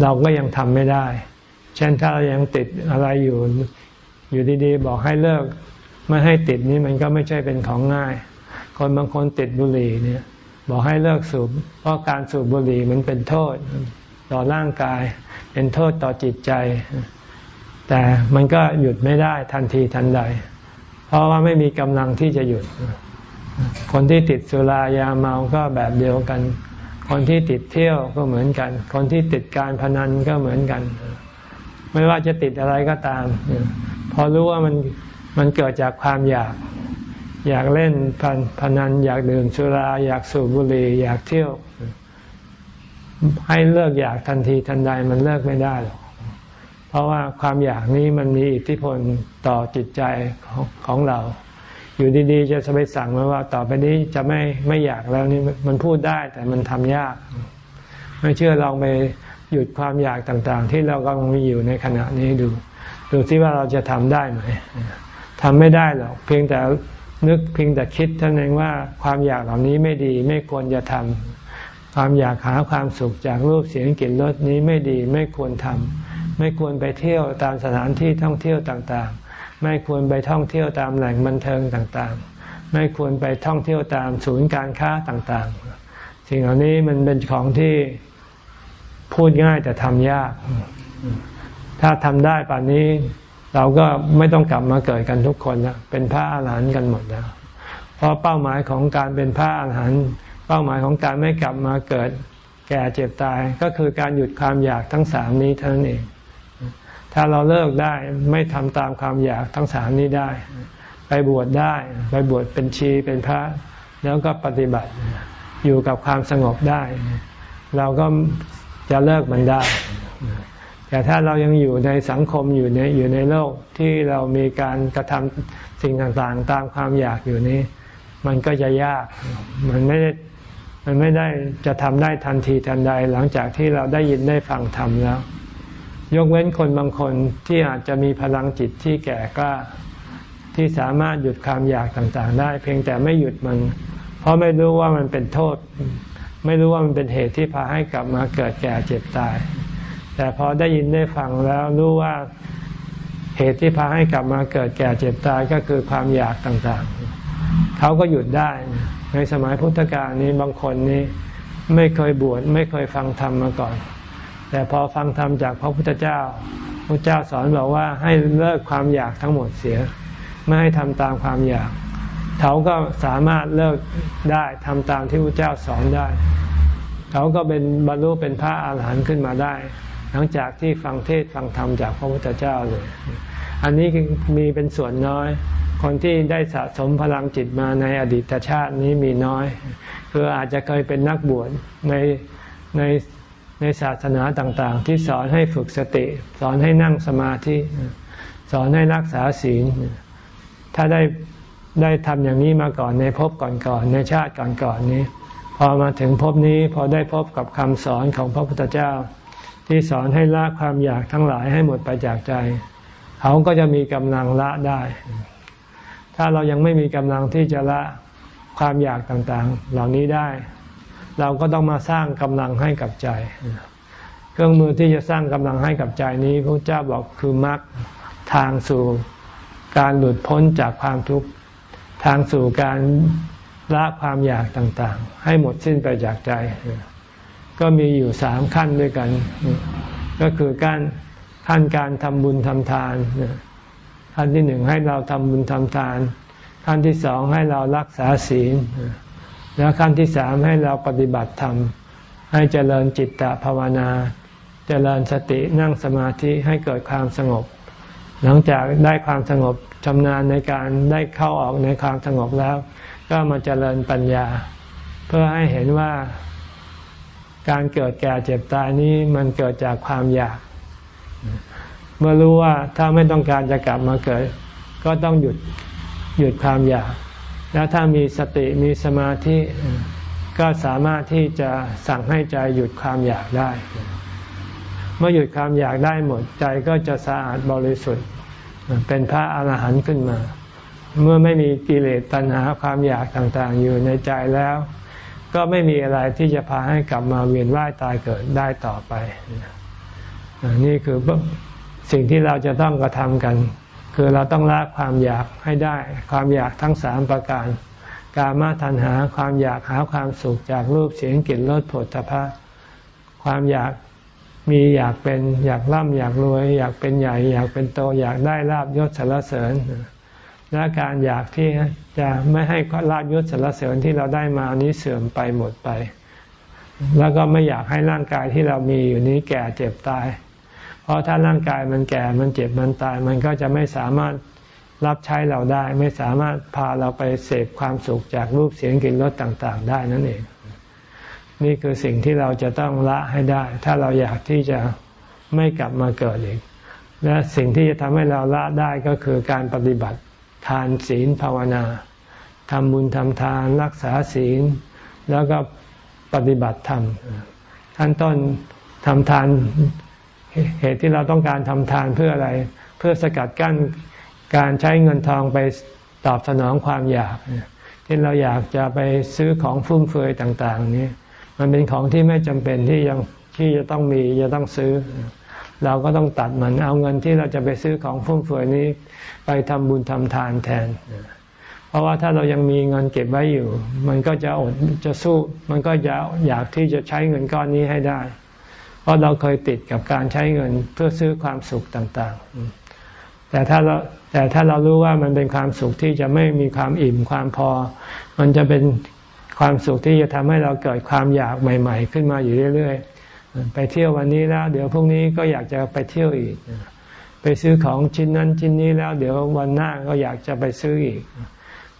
Speaker 1: เราก็ยังทำไม่ได้ เช่นถ้าเรายังติดอะไรอยู่ อยู่ดีๆ บอกให้เลิกไม่ให้ติดนี้มันก็ไม่ใช่เป็นของง่าย คนบางคนติดบุหรี่เนี่ย บอกให้เลิกสูบ เพราะการสูบบุหรี่มันเป็นโทษ ต่อร่างกาย เป็นโทษต่อจิตใจ แต่มันก็หยุดไม่ได้ทันทีทันใด เพราะว่าไม่มีกำลังที่จะหยุด คนที่ติดสุรายาเมาก็แบบเดียวกัน คนที่ติดเที่ยวก็เหมือนกัน คนที่ติดการพนันก็เหมือนกัน ไม่ว่าจะติดอะไรก็ตาม พอรู้ว่ามันมันเกิดจากความอยาก อยากเล่นพพนัน อยากดื่มสุรา อยากสูบบุหรี่อยากเที่ยว ให้เลิกอยากทันทีทันใดมันเลิกไม่ได้หรอก เพราะว่าความอยากนี้มันมีอิทธิพลต่อจิตใจของของเรา อยู่ดีๆ จะไปสั่งมาว่าต่อไปนี้จะไม่ไม่อยากแล้วนี่มันพูดได้แต่มันทำยาก ไม่เชื่อลองไปหยุดความอยากต่างๆ ที่เรากำลังมีอยู่ในขณะนี้ดู ดูซิว่าเราจะทำได้ไหมทำไม่ได้หรอกเพียงแต่นึกเพียงแต่คิดท่านเองว่าความอยากเหล่านี้ไม่ดีไม่ควรจะทำความอยากหาความสุขจากรูปเสียงกลิ่นรสนี้ไม่ดีไม่ควรทำ ไม่ควรไปเที่ยวตามสถานที่ท่องเที่ยวต่างๆ ไม่ควรไปท่องเที่ยวตามแหล่งบันเทิงต่างๆ ไม่ควรไปท่องเที่ยวตามศูนย์การค้าต่างๆ สิ่งเหล่านี้มันเป็นของที่พูดง่ายแต่ทำยาก ถ้าทำได้ป่านนี้เราก็ไม่ต้องกลับมาเกิดกันทุกคนนะเป็นพระอาหารหันต์กันหมดแล้ว เพราะเป้าหมายของการเป็นพระอาหารหันต์เป้าหมายของการไม่กลับมาเกิดแก่เจ็บตายก็คือการหยุดความอยากทั้งสามนี้เท่านั้นเอง ถ้าเราเลิกได้ไม่ทำตามความอยากทั้งสามนี้ได้ ไปบวชได้ ไปบวชเป็นชีเป็นพระ แล้วก็ปฏิบัติอยู่กับความสงบได้ เราก็จะเลิกมันได้ แต่ถ้าเรายังอยู่ในสังคมอยู่ในอยู่ในโลกที่เรามีการกระทำสิ่งต่างๆ ตามความอยากอยู่นี้ มันก็จะยากมันไม่ได้มันไม่ได้จะทำได้ทันทีทันใดหลังจากที่เราได้ยินได้ฟังธรรมแล้ว ยกเว้นคนบางคนที่อาจจะมีพลังจิตที่แก่กล้าที่สามารถหยุดความอยากต่างๆ ได้ เพียงแต่ไม่หยุดมัน เพราะไม่รู้ว่ามันเป็นโทษ ไม่รู้ว่ามันเป็นเหตุที่พาให้กลับมาเกิดแก่เจ็บตาย แต่พอได้ยินได้ฟังแล้วรู้ว่าเหตุที่พาให้กลับมาเกิดแก่เจ็บตายก็คือความอยากต่างๆ เขาก็หยุดได้ ในสมัยพุทธกาลนี้บางคนนี้ไม่เคยบวชไม่เคยฟังธรรมมาก่อน แต่พอฟังธรรมจากพระพุทธเจ้า พระเจ้าสอนบอกว่าให้เลิกความอยากทั้งหมดเสีย ไม่ให้ทำตามความอยาก เขาก็สามารถเลิกได้ทำตามที่พระเจ้าสอนได้ เขาก็เป็นบรรลุเป็นพระอาหารหันต์ขึ้นมาได้ หลังจากที่ฟังเทศฟังธรรมจากพระพุทธเจ้าเลย อันนี้มีเป็นส่วนน้อยคนที่ได้สะสมพลังจิตมาในอดีตชาตินี้มีน้อย คืออาจจะเคยเป็นนักบวชในใน ในศาสนาต่างๆ ที่สอนให้ฝึกสติ สอนให้นั่งสมาธิ สอนให้รักษาศีล ถ้าได้ได้ทำอย่างนี้มาก่อนในภพก่อนๆในชาติก่อนๆนี้ พอมาถึงภพนี้พอได้พบกับคำสอนของพระพุทธเจ้า ที่สอนให้ละความอยากทั้งหลายให้หมดไปจากใจ เขาก็จะมีกำลังละได้ ถ้าเรายังไม่มีกำลังที่จะละความอยากต่างๆ เหล่านี้ได้ เราก็ต้องมาสร้างกำลังให้กับใจ เครื่องมือที่จะสร้างกำลังให้กับใจนี้พระเจ้าบอกคือมรรคทางสู่การหลุดพ้นจากความทุกข์ทางสู่การละความอยากต่างๆ ให้หมดสิ้นไปจากใจ ก็มีอยู่สามขั้นด้วยกัน ก็คือการขั้นการทำบุญทำทานขั้นที่หนึ่งให้เราทำบุญทำทาน ขั้นที่สองให้เรารักษาศีล แล้วขั้นที่สามให้เราปฏิบัติธรรม ให้เจริญจิตตภาวนา เจริญสตินั่งสมาธิให้เกิดความสงบ หลังจากได้ความสงบชำนาญในการได้เข้าออกในความสงบแล้ว ก็มาเจริญปัญญา เพื่อให้เห็นว่าการเกิดแก่เจ็บตายนี้มันเกิดจากความอยาก เมื่อรู้ว่าถ้าไม่ต้องการจะกลับมาเกิด ก็ต้องหยุดหยุดความอยาก แล้วถ้ามีสติมีสมาธิก็สามารถที่จะสั่งให้ใจหยุดความอยากได้ เมื่อหยุดความอยากได้หมดใจก็จะสะอาดบริสุทธิ์เป็นพระอาหารหันต์ขึ้นมา เมื่อไม่มีกิเลสตัณหาความอยากต่างๆ อยู่ในใจแล้ว ก็ไม่มีอะไรที่จะพาให้กลับมาเวียนว่ายตายเกิดได้ต่อไป นี่คือสิ่งที่เราจะต้องกระทำกัน คือเราต้องละความอยากให้ได้ ความอยากทั้งสามประการ กามาตัณหาความอยากหาความสุขจากรูปเสียงกลิ่นรสผลตภะความอยากมีอยากเป็นอยากร่ำอยากรวย อยากเป็นใหญ่ อยากเป็นโตอยากได้ลาบยศสรรเสริญและการอยากที่จะไม่ให้ลาบยศสรรเสริญที่เราได้มานี้เสื่อมไปหมดไป แล้วก็ไม่อยากให้ร่างกายที่เรามีอยู่นี้แก่เจ็บตาย เพราะถ้าร่างกายมันแก่มันเจ็บมันตาย มันก็จะไม่สามารถรับใช้เราได้ ไม่สามารถพาเราไปเสพความสุขจากรูปเสียงกลิ่นรสต่าง ๆ ได้นั่นเอง นี่คือสิ่งที่เราจะต้องละให้ได้ ถ้าเราอยากที่จะไม่กลับมาเกิดอีก และสิ่งที่จะทำให้เราละได้ก็คือการปฏิบัติทานศีลภาวนาทำบุญทำทานรักษาศีล แล้วก็ปฏิบัติธรรมขั้นต้นทำทาน เหตุที่เราต้องการทำทานเพื่ออะไร เพื่อสกัดกั้นการใช้เงินทองไปตอบสนองความอยากที่เราอยากจะไปซื้อของฟุ่มเฟือยต่าง ๆ นี้ มันเป็นของที่ไม่จำเป็นที่ยังที่จะต้องมีจะต้องซื้อ เราก็ต้องตัดมันเอาเงินที่เราจะไปซื้อของฟุ่มเฟือยนี้ ไปทำบุญทำทานแทน เพราะว่าถ้าเรายังมีเงินเก็บไว้อยู่ มันก็จะอดจะสู้ มันก็จะอยากที่จะใช้เงินก้อนนี้ให้ได้ เพราะเราเคยติดกับการใช้เงินเพื่อซื้อความสุขต่างๆ แต่ถ้าเราแต่ถ้าเรารู้ว่ามันเป็นความสุขที่จะไม่มีความอิ่มความพอ มันจะเป็นความสุขที่จะทำให้เราเกิดความอยากใหม่ ๆ ขึ้นมาอยู่เรื่อย ๆ ไปเที่ยววันนี้แล้ว เดี๋ยวพรุ่งนี้ก็อยากจะไปเที่ยวอีก ไปซื้อของชิ้นนั้นชิ้นนี้แล้ว เดี๋ยววันหน้าก็อยากจะไปซื้ออีก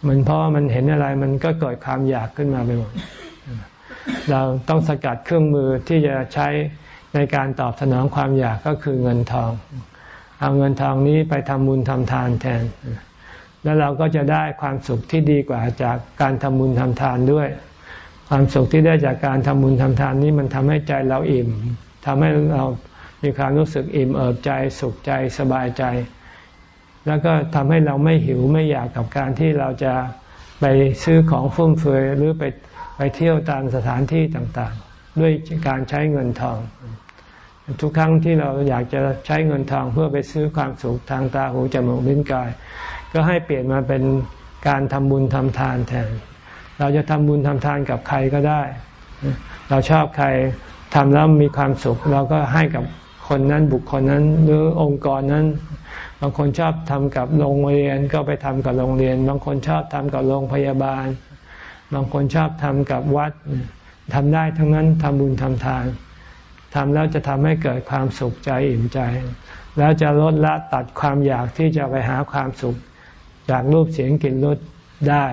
Speaker 1: มันเพราะมันเห็นอะไรมันก็เกิดความอยากขึ้นมาไปหมดเราต้องสกัดเครื่องมือที่จะใช้ ในการตอบสนองความอยากก็คือเงินทอง เอาเงินทองนี้ไปทำบุญทำทานแทน แล้วเราก็จะได้ความสุขที่ดีกว่าจากการทำบุญทำทานด้วย ความสุขที่ได้จากการทำบุญทำทานนี้มันทำให้ใจเราอิ่มทำให้เรามีความรู้สึกอิ่มเอิบใจสุขใจสบายใจ แล้วก็ทำให้เราไม่หิวไม่อยากกับการที่เราจะไปซื้อของฟุ่มเฟือยหรือไปไปเที่ยวตามสถานที่ต่างๆ ด้วยการใช้เงินทอง ทุกครั้งที่เราอยากจะใช้เงินทองเพื่อไปซื้อความสุขทางตาหูจมูกลิ้นกาย ก็ให้เปลี่ยนมาเป็นการทำบุญทำทานแทน เราจะทำบุญทำทานกับใครก็ได้ เราชอบใครทำแล้วมีความสุข เราก็ให้กับคนนั้นบุคคลนั้นหรือองค์กรนั้น บางคนชอบทำกับโรงเรียนก็ไปทำกับโรงเรียน บางคนชอบทำกับโรงพยาบาล บางคนชอบทำกับวัดทำได้ทั้งนั้นทำบุญทำทาน ทำแล้วจะทำให้เกิดความสุขใจอิ่มใจ แล้วจะลดละตัดความอยากที่จะไปหาความสุข จากรูปเสียงกลิ่นรสได้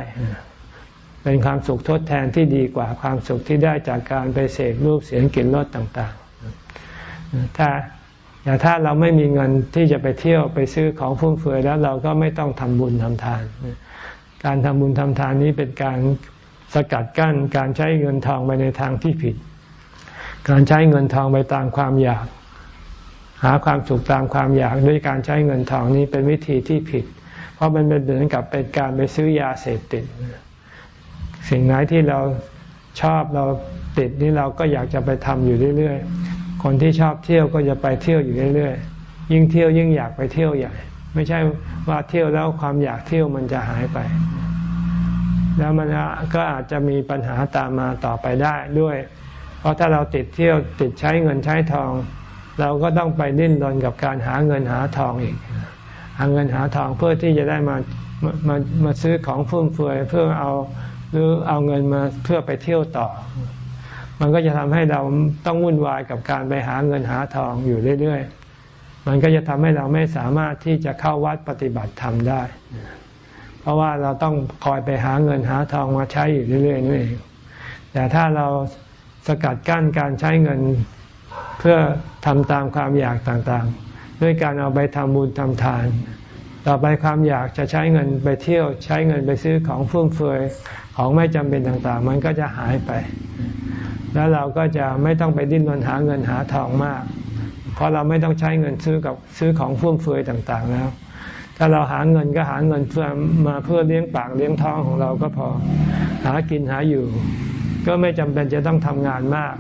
Speaker 1: เป็นความสุขทดแทนที่ดีกว่าความสุขที่ได้จากการไปเสพรูปเสียงกลิ่นรสต่างๆ ถ้าอย่างถ้าเราไม่มีเงินที่จะไปเที่ยวไปซื้อของฟุ่มเฟือยแล้วเราก็ไม่ต้องทำบุญทำทาน การทำบุญทำทานนี้เป็นการสกัดกั้นการใช้เงินทองไปในทางที่ผิด การใช้เงินทองไปตามความอยาก หาความสุขตามความอยากด้วยการใช้เงินทองนี้เป็นวิธีที่ผิด เพราะมันเป็นเหมือนกับเป็นการไปซื้อยาเสพติด สิ่งไหนที่เราชอบเราติดนี่เราก็อยากจะไปทำอยู่เรื่อยๆ คนที่ชอบเที่ยวก็จะไปเที่ยวอยู่เรื่อยๆ ยิ่งเที่ยวยิ่งอยากไปเที่ยวใหญ่ ไม่ใช่ว่าเที่ยวแล้วความอยากเที่ยวมันจะหายไป แล้วมันก็อาจจะมีปัญหาตามมาต่อไปได้ด้วย เพราะถ้าเราติดเที่ยวติดใช้เงินใช้ทอง เราก็ต้องไปดิ้นรนกับการหาเงินหาทองอีก หาเงินหาทองเพื่อที่จะได้มามามาซื้อของฟุ่มเฟือยเพื่อเอาหรือเอาเงินมาเพื่อไปเที่ยวต่อ มันก็จะทำให้เราต้องวุ่นวายกับการไปหาเงินหาทองอยู่เรื่อยๆ มันก็จะทำให้เราไม่สามารถที่จะเข้าวัดปฏิบัติธรรมได้ เพราะว่าเราต้องคอยไปหาเงินหาทองมาใช้อยู่เรื่อยๆนี่เองแต่ถ้าเรา กัดกั้นการใช้เงินเพื่อทำตามความอยากต่างๆ ด้วยการเอาไปทำบุญทำทาน ต่อไปความอยากจะใช้เงินไปเที่ยว ใช้เงินไปซื้อของฟุ่มเฟือยของไม่จำเป็นต่างๆ มันก็จะหายไป แล้วเราก็จะไม่ต้องไปดิ้นรนหาเงินหาทองมาก เพราะเราไม่ต้องใช้เงินซื้อกับซื้อของฟุ่มเฟือยต่างๆแล้วถ้าเราหาเงินก็หาเงินเพื่อมาเพื่อเลี้ยงปากเลี้ยงท้องของเราก็พอ หากินหาอยู่ ก็ไม่จำเป็นจะต้องทำงานมาก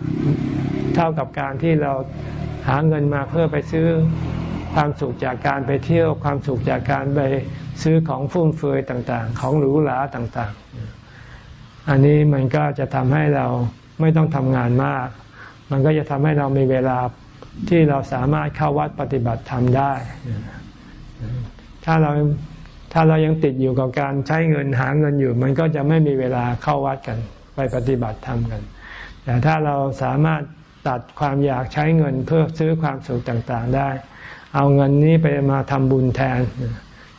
Speaker 1: เท่ากับการที่เราหาเงินมาเพื่อไปซื้อความสุขจากการไปเที่ยวความสุขจากการไปซื้อของฟุ่มเฟือยต่างๆ ของหรูหราต่างๆ อันนี้มันก็จะทำให้เราไม่ต้องทำงานมาก มันก็จะทำให้เรามีเวลาที่เราสามารถเข้าวัดปฏิบัติธรรมได้ ถ้าเราถ้าเรายังติดอยู่กับการใช้เงินหาเงินอยู่ มันก็จะไม่มีเวลาเข้าวัดกัน ไปปฏิบัติธรรมกัน แต่ถ้าเราสามารถตัดความอยากใช้เงินเพื่อซื้อความสุขต่างๆได้ เอาเงินนี้ไปมาทำบุญแทน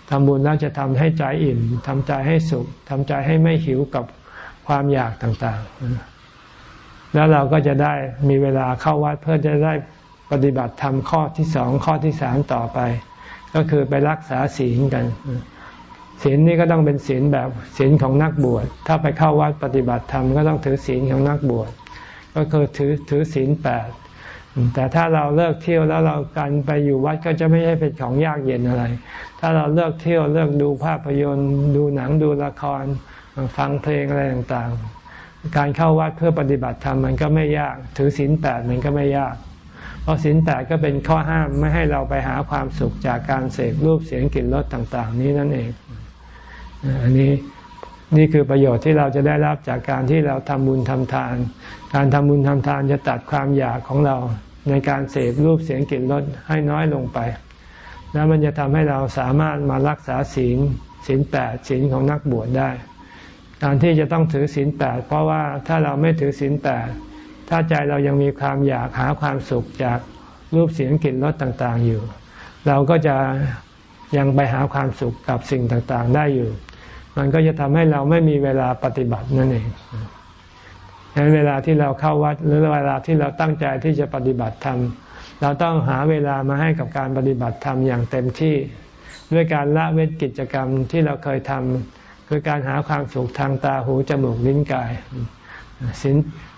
Speaker 1: ทำบุญแล้วจะทำให้ใจอิ่มทำใจให้สุขทำใจให้ไม่หิวกับความอยากต่างๆ แล้วเราก็จะได้มีเวลาเข้าวัดเพื่อจะได้ปฏิบัติธรรมข้อที่สองข้อที่สามต่อไป ก็คือไปรักษาศีลกัน ศีลนี่ก็ต้องเป็นศีลแบบศีลของนักบวช ถ้าไปเข้าวัดปฏิบัติธรรมก็ต้องถือศีลของนักบวช ก็คือถือถือศีลแปด แต่ถ้าเราเลิกเที่ยวแล้วเราการไปอยู่วัดก็จะไม่ใช่เป็นของยากเย็นอะไร ถ้าเราเลิกเที่ยวเลิกดูภาพยนตร์ ดูหนังดูละคร ฟังเพลงอะไรต่างๆ การเข้าวัดเพื่อปฏิบัติธรรมมันก็ไม่ยาก ถือศีลแปดมันก็ไม่ยากเพราะศีลแปดก็เป็นข้อห้ามไม่ให้เราไปหาความสุขจากการเสพรูปเสียงกลิ่นรสต่าง ๆ นี้นั่นเอง อันนี้นี่คือประโยชน์ที่เราจะได้รับจากการที่เราทำบุญทำทาน การทำบุญทำทานจะตัดความอยากของเราในการเสพรูปเสียงกลิ่นรสให้น้อยลงไป แล้วมันจะทำให้เราสามารถมารักษาศีลศีลแปดศีลของนักบวชได้ การที่จะต้องถือศีลแปดเพราะว่าถ้าเราไม่ถือศีลแปดถ้าใจเรายังมีความอยากหาความสุขจากรูปเสียงกลิ่นรสต่างๆอยู่ เราก็จะยังไปหาความสุขกับสิ่งต่างๆ ได้อยู่ มันก็จะทำให้เราไม่มีเวลาปฏิบัตินั่นเองในเวลาที่เราเข้าวัด หรือเวลาที่เราตั้งใจที่จะปฏิบัติธรรมเราต้องหาเวลามาให้กับการปฏิบัติธรรมอย่างเต็มที่ ด้วยการละเว้นกิจกรรมที่เราเคยทำคือการหาความสุขทางตาหูจมูกลิ้นกายสิน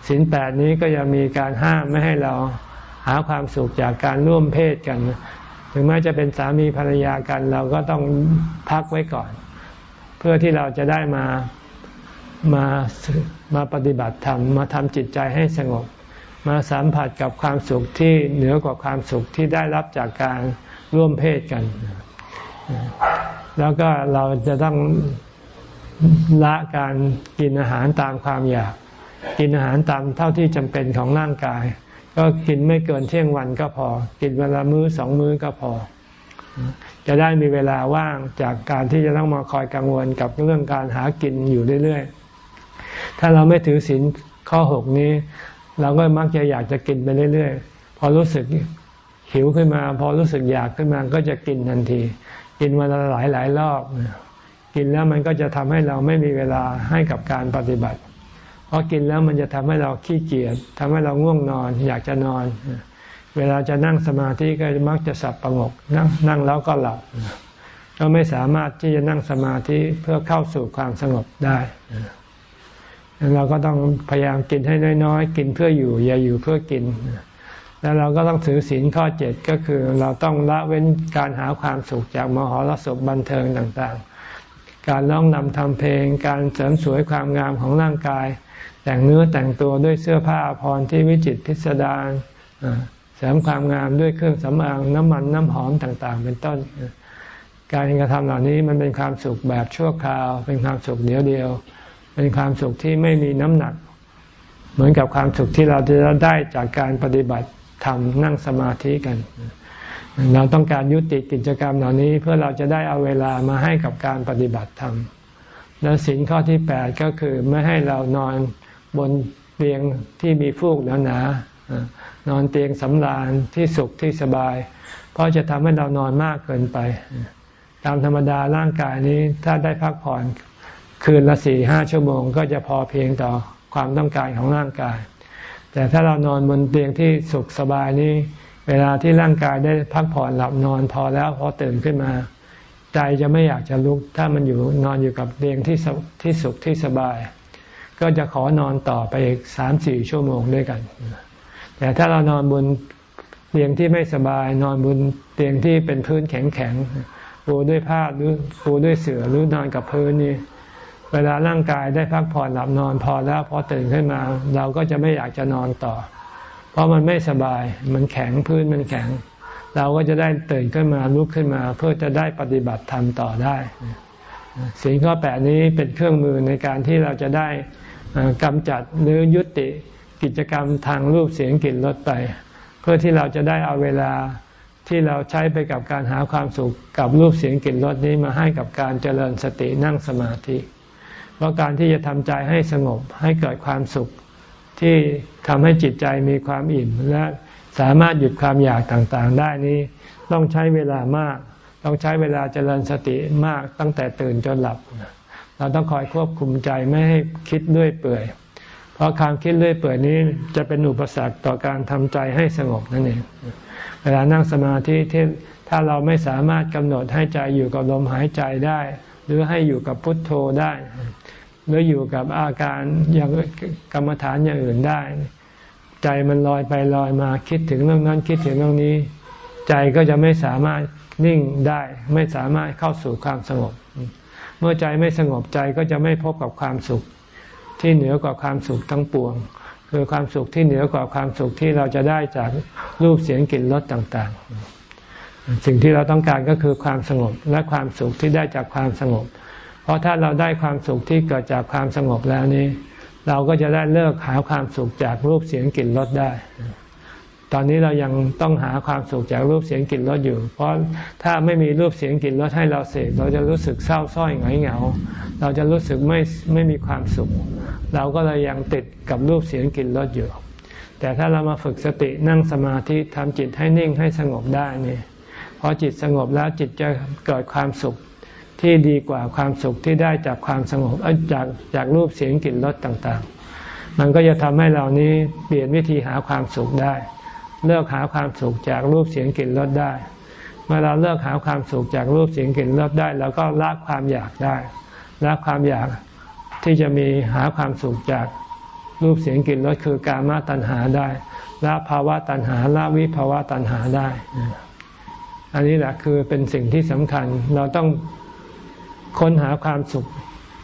Speaker 1: สินแปดนี้ก็จะมีการห้ามไม่ให้เราหาความสุขจากการร่วมเพศกัน ถึงแม้จะเป็นสามีภรรยากัน เราก็ต้องพักไว้ก่อน พื่อที่เราจะได้มามามาปฏิบัติธรรมมาทำจิตใจให้สงบ มาสัมผัสกับความสุขที่เหนือกว่าความสุขที่ได้รับจากการร่วมเพศกัน แล้วก็เราจะต้องละการกินอาหารตามความอยาก กินอาหารตามเท่าที่จำเป็นของร่างกาย ก็กินไม่เกินเที่ยงวันก็พอ กินเวลามื้อสองมื้อก็พอ จะได้มีเวลาว่างจากการที่จะต้องมาคอยกังวลกับเรื่องการหากินอยู่เรื่อยๆ ถ้าเราไม่ถือศีลข้อหกนี้ เราก็มักจะอยากจะกินไปเรื่อยๆ พอรู้สึกหิวขึ้นมา พอรู้สึกอยากขึ้นมาก็จะกินทันที กินวันละหลายหลายรอบ กินแล้วมันก็จะทำให้เราไม่มีเวลาให้กับการปฏิบัติ เพราะกินแล้วมันจะทำให้เราขี้เกียจทำให้เราง่วงนอน อยากจะนอน เวลาจะนั่งสมาธิก็มักจะสับประงกนั่งนั่งแล้วก็หลับก็ไม่สามารถที่จะนั่งสมาธิเพื่อเข้าสู่ความสงบได้เราก็ต้องพยายามกินให้น้อยๆ กินเพื่ออยู่ อย่าอยู่เพื่อกิน แล้วเราก็ต้องถือศีลข้อเจ็ดก็คือ เราต้องละเว้นการหาความสุขจากมหรสพบันเทิงต่างๆ การร้องนำทำเพลง การเสริมสวยความงามของร่างกาย แต่งเนื้อแต่งตัวด้วยเสื้อผ้าพรที่วิจิตพิสดาร ริมความงามด้วยเครื่องสำอางน้ำมันน้ำหอมต่าง ๆ เป็นต้น การกระทำเหล่านี้มันเป็นความสุขแบบชั่วคราว เป็นความสุขเดียวเดียว เป็นความสุขที่ไม่มีน้ำหนัก เหมือนกับความสุขที่เราจะได้จากการปฏิบัติทำนั่งสมาธิกัน เราต้องการยุติกิจกรรมเหล่านี้เพื่อเราจะได้เอาเวลามาให้กับการปฏิบัติธรรมและสินข้อที่แปดก็คือไม่ให้เรานอนบนเตียงที่มีฟูกหนาๆ นอนเตียงสำราญที่สุขที่สบาย เพราะจะทำให้เรานอนมากเกินไป ตามธรรมดาร่างกายนี้ถ้าได้พักผ่อนคืนละสี่ห้าชั่วโมง ก็จะพอเพียงต่อความต้องการของร่างกาย แต่ถ้าเรานอนบนเตียงที่สุขสบายนี้ เวลาที่ร่างกายได้พักผ่อนหลับนอนพอแล้วพอตื่นขึ้นมา ใจจะไม่อยากจะลุก ถ้ามันอยู่นอนอยู่กับเตียงที่ที่สุขที่สบาย ก็จะขอนอนต่อไปอีกสามสี่ชั่วโมงด้วยกัน แต่ถ้าเรานอนบนเตียงที่ไม่สบายนอนบนเตียงที่เป็นพื้นแข็งๆปูด้วยผ้าหรือปูด้วยเสื่อหรือนอนกับพื้นนี่เวลาร่างกายได้พักผ่อนหลับนอนพอแล้วพอตื่นขึ้นมา เราก็จะไม่อยากจะนอนต่อ เพราะมันไม่สบายมันแข็งพื้นมันแข็ง เราก็จะได้ตื่นขึ้นมาลุกขึ้นมา เพื่อจะได้ปฏิบัติธรรมต่อได้สิ่งข้อแปดนี้เป็นเครื่องมือในการที่เราจะได้กำจัดหรือยุติ กิจกรรมทางรูปเสียงกลิ่นรสไป เพื่อที่เราจะได้เอาเวลาที่เราใช้ไปกับการหาความสุขกับรูปเสียงกลิ่นรสนี้มาให้กับการเจริญสตินั่งสมาธิ เพราะการที่จะทำใจให้สงบให้เกิดความสุข ที่ทำให้จิตใจมีความอิ่มและสามารถหยุดความอยากต่างๆ ได้นี้ต้องใช้เวลามาก ต้องใช้เวลาเจริญสติมากตั้งแต่ตื่นจนหลับ เราต้องคอยควบคุมใจไม่ให้คิดเรื่อยเปื่อย เพราะความคิดเรื่อยเปื่อยนี้จะเป็นอุปสรรคต่อการทำใจให้สงบนั่นเองเวลานั่งสมาธิที่ถ้าเราไม่สามารถกำหนดให้ใจอยู่กับลมหายใจได้ หรือให้อยู่กับพุทโธได้ หรืออยู่กับอาการอย่างกรรมฐานอย่างอื่นได้ ใจมันลอยไปลอยมาคิดถึงเรื่องนั้นคิดถึงเรื่องนี้ ใจก็จะไม่สามารถนิ่งได้ ไม่สามารถเข้าสู่ความสงบ เมื่อใจไม่สงบใจก็จะไม่พบกับความสุข ที่เหนือกว่าความสุขทั้งปวง คือความสุขที่เหนือกว่าความสุขที่เราจะได้จากรูปเสียงกลิ่นรสต่างๆ สิ่งที่เราต้องการก็คือความสงบและความสุขที่ได้จากความสงบ เพราะถ้าเราได้ความสุขที่เกิดจากความสงบแล้วนี้ เราก็จะได้เลิกหาความสุขจากรูปเสียงกลิ่นรสได้ ตอนนี้เรายังต้องหาความสุขจากรูปเสียงกลิ่นรสอยู่ เพราะถ้าไม่มีรูปเสียงกลิ่นรสให้เราเสกเราจะรู้สึกเศร้าส้อยหงอยเหงา เราจะรู้สึกไม่ไม่มีความสุข เราก็เลยยังติดกับรูปเสียงกลิ่นรสอยู่ แต่ถ้าเรามาฝึกสตินั่งสมาธิทำจิตให้นิ่งให้สงบได้เนี่ยพอจิตสงบแล้วจิตจะเกิดความสุขที่ดีกว่าความสุขที่ได้จากความสงบจากจากรูปเสียงกลิ่นรสต่างๆ มันก็จะทำให้เรานี้เปลี่ยนวิธีหาความสุขได้ เลิกหาความสุขจากรูปเสียงกลิ่นรสได้ เมื่อเราเลิกหาความสุขจากรูปเสียงกลิ่นรสได้เราก็ละความอยากได้ละความอยากที่จะมีหาความสุขจากรูปเสียงกลิ่นรสคือการมาตัณหาได้ละภาวะตัณหาละวิภาวะตัณหาได้ อันนี้แหละคือเป็นสิ่งที่สำคัญเราต้องค้นหาความสุข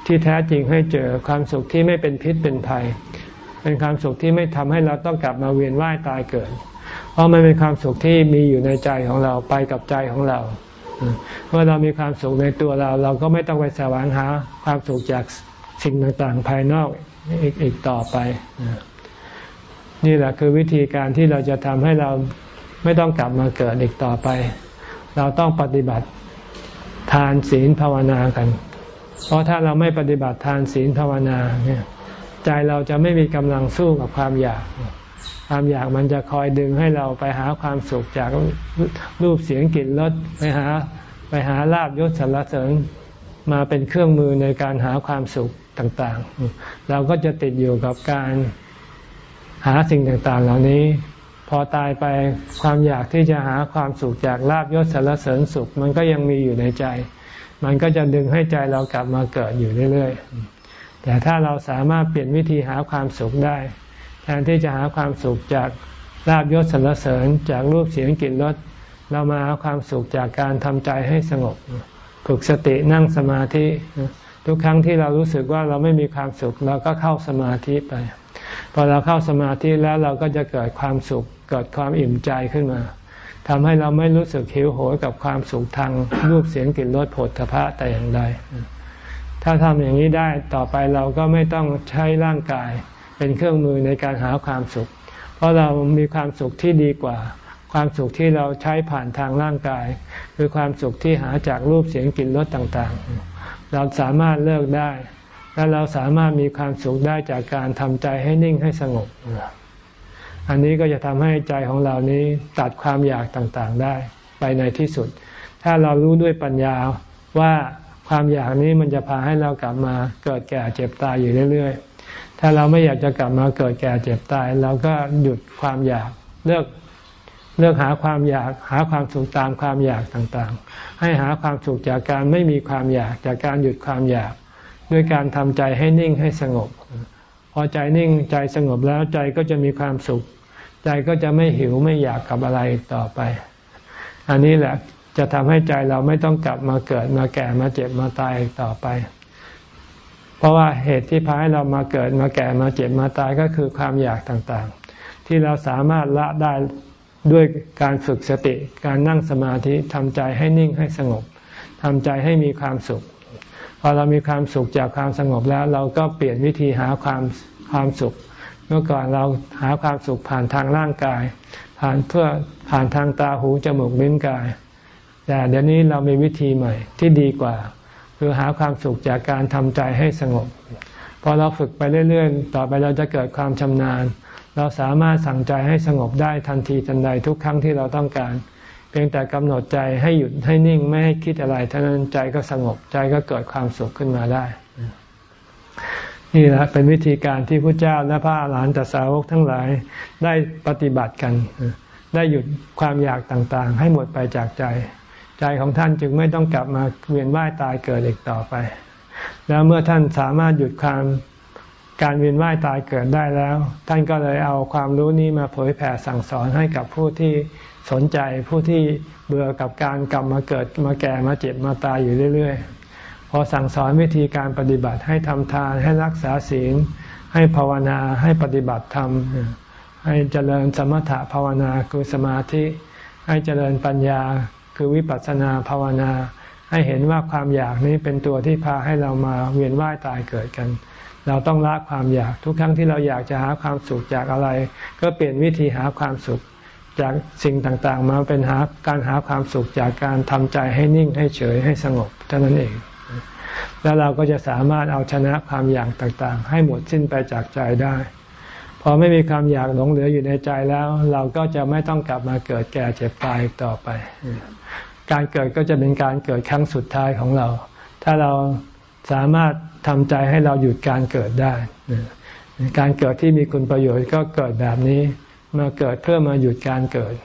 Speaker 1: ที่แท้จริงให้เจอความสุขที่ไม่เป็นพิษเป็นภัย เป็นความสุขที่ไม่ทำให้เราต้องกลับมาเวียนว่ายตายเกิด เพราะมันเป็นความสุขที่มีอยู่ในใจของเราไปกับใจของเรา เมื่อเรามีความสุขในตัวเรา เราก็ไม่ต้องไปแสวงหาความสุขจากสิ่งต่างๆ ภายนอกอีกอกต่อไป นี่แหละคือวิธีการที่เราจะทำให้เราไม่ต้องกลับมาเกิดอีกต่อไป เราต้องปฏิบัติทานศีลภาวนากัน เพราะถ้าเราไม่ปฏิบัติทานศีลภาวนาเนี่ยใจใจเราจะไม่มีกำลังสู้กับความอยาก ความอยากมันจะคอยดึงให้เราไปหาความสุขจากรูปเสียงกลิ่นรสไปหาไปหาลาบยศสรรเสริญมาเป็นเครื่องมือในการหาความสุขต่างๆ เราก็จะติดอยู่กับการหาสิ่งต่างๆ เหล่านี้ พอตายไปความอยากที่จะหาความสุขจากลาบยศสรรเสริญสุข มันก็ยังมีอยู่ในใจ มันก็จะดึงให้ใจเรากลับมาเกิดอยู่เรื่อยๆแต่ถ้าเราสามารถเปลี่ยนวิธีหาความสุขได้ ทนที่จะหาความสุขจากลาบยศสรรเสริญจากรูปเสียงกลิ่นรสเรามาหาความสุขจากการทำใจให้สงบ ฝึกสตินั่งสมาธิ ทุกครั้งที่เรารู้สึกว่าเราไม่มีความสุข เราก็เข้าสมาธิไป พอเราเข้าสมาธิแล้วเราก็จะเกิดความสุข เกิดความอิ่มใจขึ้นมาทำให้เราไม่รู้สึกหิวโหยกับความสุขทางรูปเสียงกลิ่นรสผลทพะแต่อย่างใดถ้าทำอย่างนี้ได้ต่อไปเราก็ไม่ต้องใช้ร่างกาย เป็นเครื่องมือในการหาความสุข เพราะเรามีความสุขที่ดีกว่า ความสุขที่เราใช้ผ่านทางร่างกาย คือความสุขที่หาจากรูปเสียงกลิ่นรสต่างๆ เราสามารถเลิกได้ และเราสามารถมีความสุขได้จากการทำใจให้นิ่งให้สงบ อันนี้ก็จะทำให้ใจของเรานี้ตัดความอยากต่างๆได้ไปในที่สุด ถ้าเรารู้ด้วยปัญญาว่าความอยากนี้มันจะพาให้เรากลับมาเกิดแก่เจ็บตายอยู่เรื่อยๆ ถ้าเราไม่อยากจะกลับมาเกิดแก่เจ็บตายเราก็หยุดความอยากเลิกเลือกหาความอยากหาความสุขตามความอยากต่างๆ ให้หาความสุขจากการไม่มีความอยากจากการหยุดความอยาก ด้วยการทำใจให้นิ่งให้สงบ พอใจนิ่งใจสงบแล้วใจก็จะมีความสุข ใจก็จะไม่หิวไม่อยากกับอะไรต่อไป อันนี้แหละจะทำให้ใจเราไม่ต้องกลับมาเกิดมาแก่มาเจ็บมาตายต่อไป เพราะว่าเหตุที่พาให้เรามาเกิดมาแก่มาเจ็บมาตายก็คือความอยากต่างๆ ที่เราสามารถละได้ด้วยการฝึกสติ การนั่งสมาธิทำใจให้นิ่งให้สงบทำใจให้มีความสุข พอเรามีความสุขจากความสงบแล้ว เราก็เปลี่ยนวิธีหาความความสุข เมื่อก่อนเราหาความสุขผ่านทางร่างกาย ผ่านเพื่อผ่านทางตาหูจมูกลิ้นกาย แต่เดี๋ยวนี้เรามีวิธีใหม่ที่ดีกว่า คือหาความสุขจากการทำใจให้สงบ พอเราฝึกไปเรื่อยๆ ต่อไปเราจะเกิดความชำนาญ เราสามารถสั่งใจให้สงบได้ทันทีทันใดทุกครั้งที่เราต้องการ เพียงแต่กำหนดใจให้หยุดให้นิ่งไม่ให้คิดอะไรเท่านั้นใจก็สงบใจก็เกิดความสุขขึ้นมาได้ นี่แหละเป็นวิธีการที่พระเจ้าและพระอาหารหันตสาวกทั้งหลายได้ปฏิบัติกัน ได้หยุดความอยากต่างๆ ให้หมดไปจากใจ ใจของท่านจึงไม่ต้องกลับมาเวียนว่ายตายเกิดอีกต่อไป แล้วเมื่อท่านสามารถหยุดความการเวียนว่ายตายเกิดได้แล้ว ท่านก็เลยเอาความรู้นี้มาเผยแผ่สั่งสอนให้กับผู้ที่สนใจผู้ที่เบื่อกับการกลับมาเกิดมาแก่มาเจ็บมาตายอยู่เรื่อยๆ พอสั่งสอนวิธีการปฏิบัติให้ทำทานให้รักษาศีล ให้ภาวนาให้ปฏิบัติธรรม ให้เจริญสมถะภาวนาคือสมาธิ ให้เจริญปัญญา คือวิปัสสนาภาวนา ให้เห็นว่าความอยากนี้เป็นตัวที่พาให้เรามาเวียนว่ายตายเกิดกัน เราต้องละความอยากทุกครั้งที่เราอยากจะหาความสุขจากอะไร ก็เปลี่ยนวิธีหาความสุขจากสิ่งต่างๆ มาเป็นหาการหาความสุขจากการทำใจให้นิ่งให้เฉยให้สงบเท่านั้นเอง แล้วเราก็จะสามารถเอาชนะความอยากต่างๆ ให้หมดสิ้นไปจากใจได้ พอไม่มีความอยากหลงเหลืออยู่ในใจแล้ว เราก็จะไม่ต้องกลับมาเกิดแก่เจ็บตายต่อไป การเกิดก็จะเป็นการเกิดครั้งสุดท้ายของเรา ถ้าเราสามารถทำใจให้เราหยุดการเกิดได้ การเกิดที่มีคุณประโยชน์ก็เกิดแบบนี้มาเกิดเพื่อมาหยุดการเกิด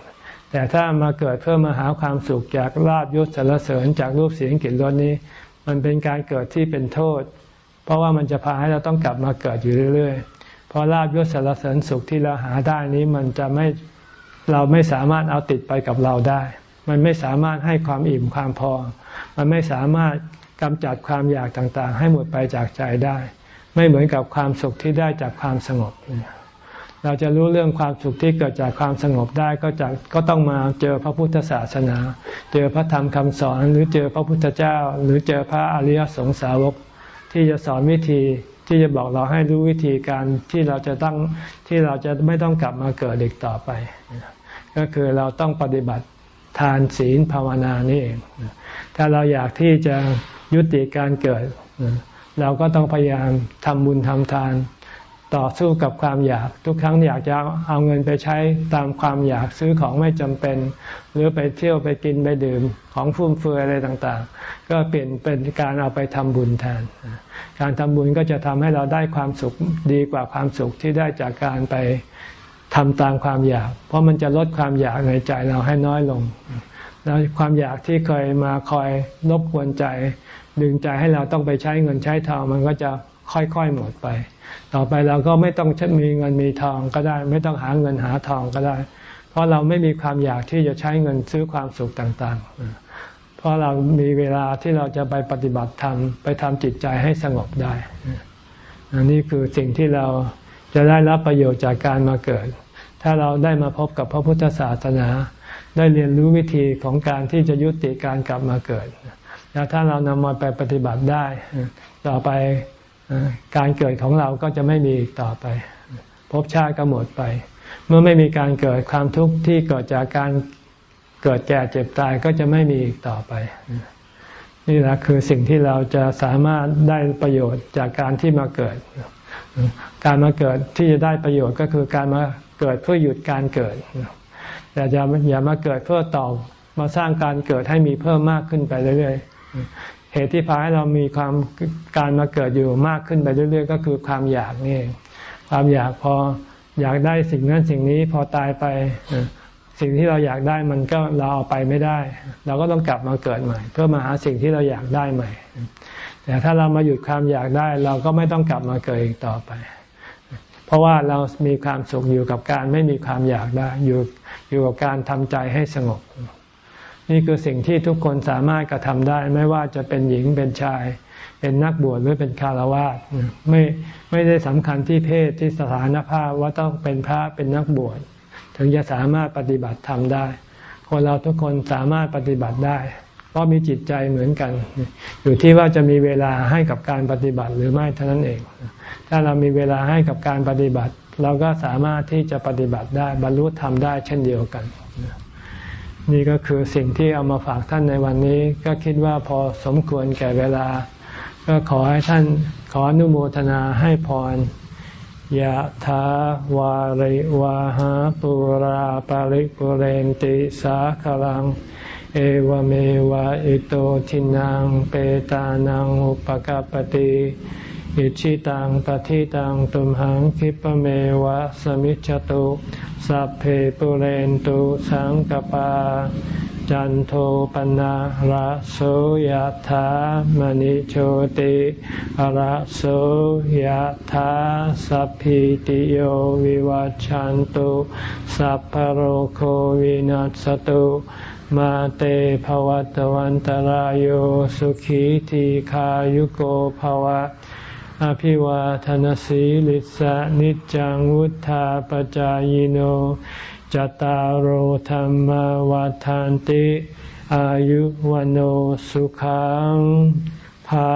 Speaker 1: แต่ถ้ามาเกิดเพื่อมาหาความสุขจากลาบยศสารเสริญจากรูปเสียงกลิ่นรสนี้ มันเป็นการเกิดที่เป็นโทษ เพราะว่ามันจะพาให้เราต้องกลับมาเกิดอยู่เรื่อยๆ ราะลาบยศสารเสริญสุขที่เราหาได้นี้มันจะไม่เราไม่สามารถเอาติดไปกับเราได้ มันไม่สามารถให้ความอิ่มความพอ มันไม่สามารถกำจัดความอยากต่างๆ ให้หมดไปจากใจได้ ไม่เหมือนกับความสุขที่ได้จากความสงบ เราจะรู้เรื่องความสุขที่เกิดจากความสงบได้ก็จะก็ต้องมาเจอพระพุทธศาสนา เจอพระธรรมคำสอนหรือเจอพระพุทธเจ้า หรือเจอพระอริยสงสาวกที่จะสอนวิธี ที่จะบอกเราให้รู้วิธีการที่เราจะตั้งที่เราจะไม่ต้องกลับมาเกิดอีกต่อไป ก็คือเราต้องปฏิบัติทานศีลภาวนานี่เอง ถ้าเราอยากที่จะยุติการเกิด เราก็ต้องพยายามทำบุญทำทาน ต่อสู้กับความอยากทุกครั้งอยากจะเอาเงินไปใช้ตามความอยากซื้อของไม่จำเป็น หรือไปเที่ยวไปกินไปดื่มของฟุ่มเฟือยอะไรต่างๆ ก็เปลี่ยนเป็นการเอาไปทำบุญแทน การทำบุญก็จะทำให้เราได้ความสุขดีกว่าความสุขที่ได้จากการไปทำตามความอยาก เพราะมันจะลดความอยากในใจเราให้น้อยลง แล้วความอยากที่เคยมาคอยรบกวนใจ ดึงใจให้เราต้องไปใช้เงินใช้ทองมันก็จะ ค่อยๆหมดไป ต่อไปเราก็ไม่ต้องมีเงินมีทองก็ได้ ไม่ต้องหาเงินหาทองก็ได้ เพราะเราไม่มีความอยากที่จะใช้เงินซื้อความสุขต่างๆ เพราะเรามีเวลาที่เราจะไปปฏิบัติธรรมไปทำจิตใจให้สงบได้อันนี้คือสิ่งที่เราจะได้รับประโยชน์จากการมาเกิด ถ้าเราได้มาพบกับพระพุทธศาสนา ได้เรียนรู้วิธีของการที่จะยุติการกลับมาเกิด แล้วถ้าเรานำมาไปปฏิบัติได้ ต่อไป การเกิดของเราก็จะไม่มีอีกต่อไปภพชาติก็หมดไป เมื่อไม่มีการเกิดความทุกข์ที่เกิดจากการเกิดแก่เจ็บตายก็จะไม่มีอีกต่อไป นี่แหละคือสิ่งที่เราจะสามารถได้ประโยชน์จากการที่มาเกิด การมาเกิดที่จะได้ประโยชน์ก็คือการมาเกิดเพื่อหยุดการเกิดแต่อย่าอย่ามาเกิดเพื่อต่อมาสร้างการเกิดให้มีเพิ่มมากขึ้นไปเรื่อย เหตุที่พาให้เรามีความการมาเกิดอยู่มากขึ้นไปเรื่อย ๆ ก็คือความอยากนี่ความอยากพออยากได้สิ่งนั้นสิ่งนี้พอตายไปสิ่งที่เราอยากได้มันก็เราเอาไปไม่ได้ เราก็ต้องกลับมาเกิดใหม่ เพื่อมาหาสิ่งที่เราอยากได้ใหม่ แต่ถ้าเรามาหยุดความอยากได้ เราก็ไม่ต้องกลับมาเกิดอีกต่อไป เพราะว่าเรามีความสุขอยู่กับการไม่มีความอยากได้อยู่อยู่กับการทำใจให้สงบ นี่คือสิ่งที่ทุกคนสามารถกระทำได้ ไม่ว่าจะเป็นหญิงเป็นชาย เป็นนักบวชหรือเป็นคารวะไม่ไม่ได้สำคัญที่เพศที่สถานภาพว่าต้องเป็นพระเป็นนักบวชถึงจะสามารถปฏิบัติธรรมได้ คนเราทุกคนสามารถปฏิบัติได้ เพราะมีจิตใจเหมือนกัน อยู่ที่ว่าจะมีเวลาให้กับการปฏิบัติหรือไม่เท่านั้นเอง ถ้าเรามีเวลาให้กับการปฏิบัติ เราก็สามารถที่จะปฏิบัติได้บรรลุธรรมได้เช่นเดียวกัน นี่ก็คือสิ่งที่เอามาฝากท่านในวันนี้ ก็คิดว่าพอสมควรแก่เวลา ก็ขอให้ท่านขออนุโมทนาให้พรยะถาวาริวาหาปุราปาริปุเรนติสาคลัง เอวเมวะอิโตทินังเปตานังอุปกปติ อิชิตังปฏิตังตุมหังคิปเมวะสมิจจตุสัพเพปุเรนตุสังกปา จันโทปนะระโสยธามณิโชติระโสยธาสัพพิติโยวิวัจจันตุสัพพโรโควินัสตุมาเตภวัตวันตรโยสุขีทีขายุโกภวะ อภิวาทนสีลิสะนิจังวุธาปจายโนจตารโหธรรมวาทานติ อายุวันโอสุขังภา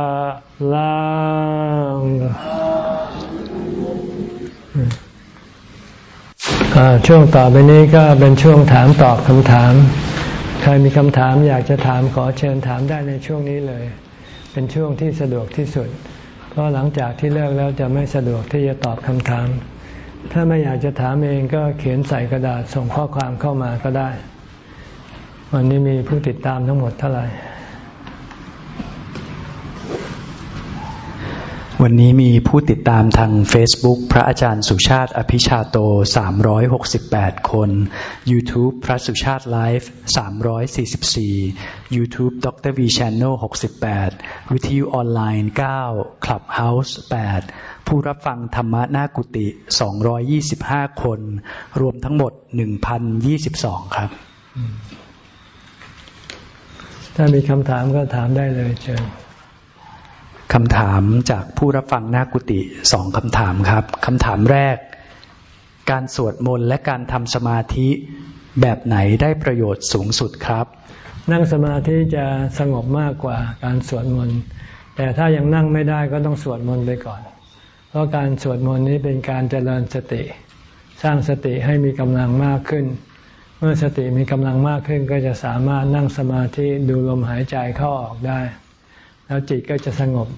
Speaker 1: ลังช่วงต่อไปนี้ก็เป็นช่วงถามตอบคำถาม ใครมีคำถามอยากจะถามขอเชิญถามได้ในช่วงนี้เลย เป็นช่วงที่สะดวกที่สุด ราะหลังจากที่เลิกแล้วจะไม่สะดวกที่จะตอบคำถาม ถ้าไม่อยากจะถามเองก็เขียนใส่กระดาษส่งข้อความเข้ามาก็ได้ วันนี้มีผู้ติดตามทั้งหมดเท่าไหร่
Speaker 2: วันนี้มีผู้ติดตามทาง Facebook พระอาจารย์สุชาติอภิชาโต 368 คน YouTube พระสุชาติไลฟ์ 344 YouTube ดร V Channel 68 วิทยุออนไลน์ 9 Clubhouse 8 ผู้รับฟังธรรมะหน้ากุฏิ225 คน รวมทั้งหมด 1,022 ครับ
Speaker 1: ถ้ามีคำถามก็ถามได้เลยเชิญ
Speaker 2: คำถามจากผู้รับฟังหน้ากุฏิสองคำถามครับคำถามแรก การสวดมนต์และการทำสมาธิแบบไหนได้ประโยชน์สูงสุดครับ
Speaker 1: นั่งสมาธิจะสงบมากกว่าการสวดมนต์แต่ถ้ายังนั่งไม่ได้ก็ต้องสวดมนต์ไปก่อน เพราะการสวดมนต์นี้เป็นการเจริญสติ สร้างสติให้มีกำลังมากขึ้น เมื่อสติมีกำลังมากขึ้นก็จะสามารถนั่งสมาธิดูลมหายใจเข้าออกได้ แล้วจิตก็จะสงบ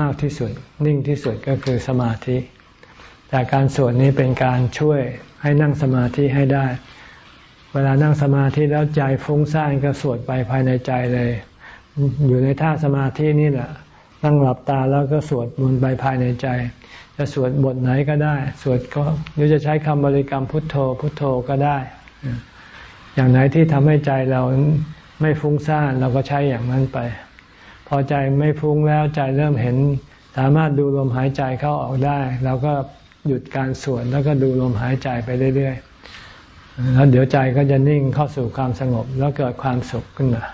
Speaker 1: มากที่สุด นิ่งที่สุดก็คือสมาธิ แต่การสวดนี้เป็นการช่วยให้นั่งสมาธิให้ได้ เวลานั่งสมาธิแล้วใจฟุ้งซ่านก็สวดไปภายในใจเลย อยู่ในท่าสมาธินี่แหละนั่งหลับตาแล้วก็สวดมนต์ไปภายในใจ จะสวดบทไหนก็ได้ สวดก็หรือจะใช้คำบริกรรมพุทโธ พุทโธก็ได้ อย่างไหนที่ทำให้ใจเราไม่ฟุ้งซ่านเราก็ใช้อย่างนั้นไป พอใจไม่ฟุ้งแล้วใจเริ่มเห็น สามารถดูลมหายใจเข้าออกได้เราก็หยุดการสวดแล้วก็ดูลมหายใจไปเรื่อยๆแล้วเดี๋ยวใจก็จะนิ่งเข้าสู่ความสงบแล้วเกิดความสุขขึ้นมา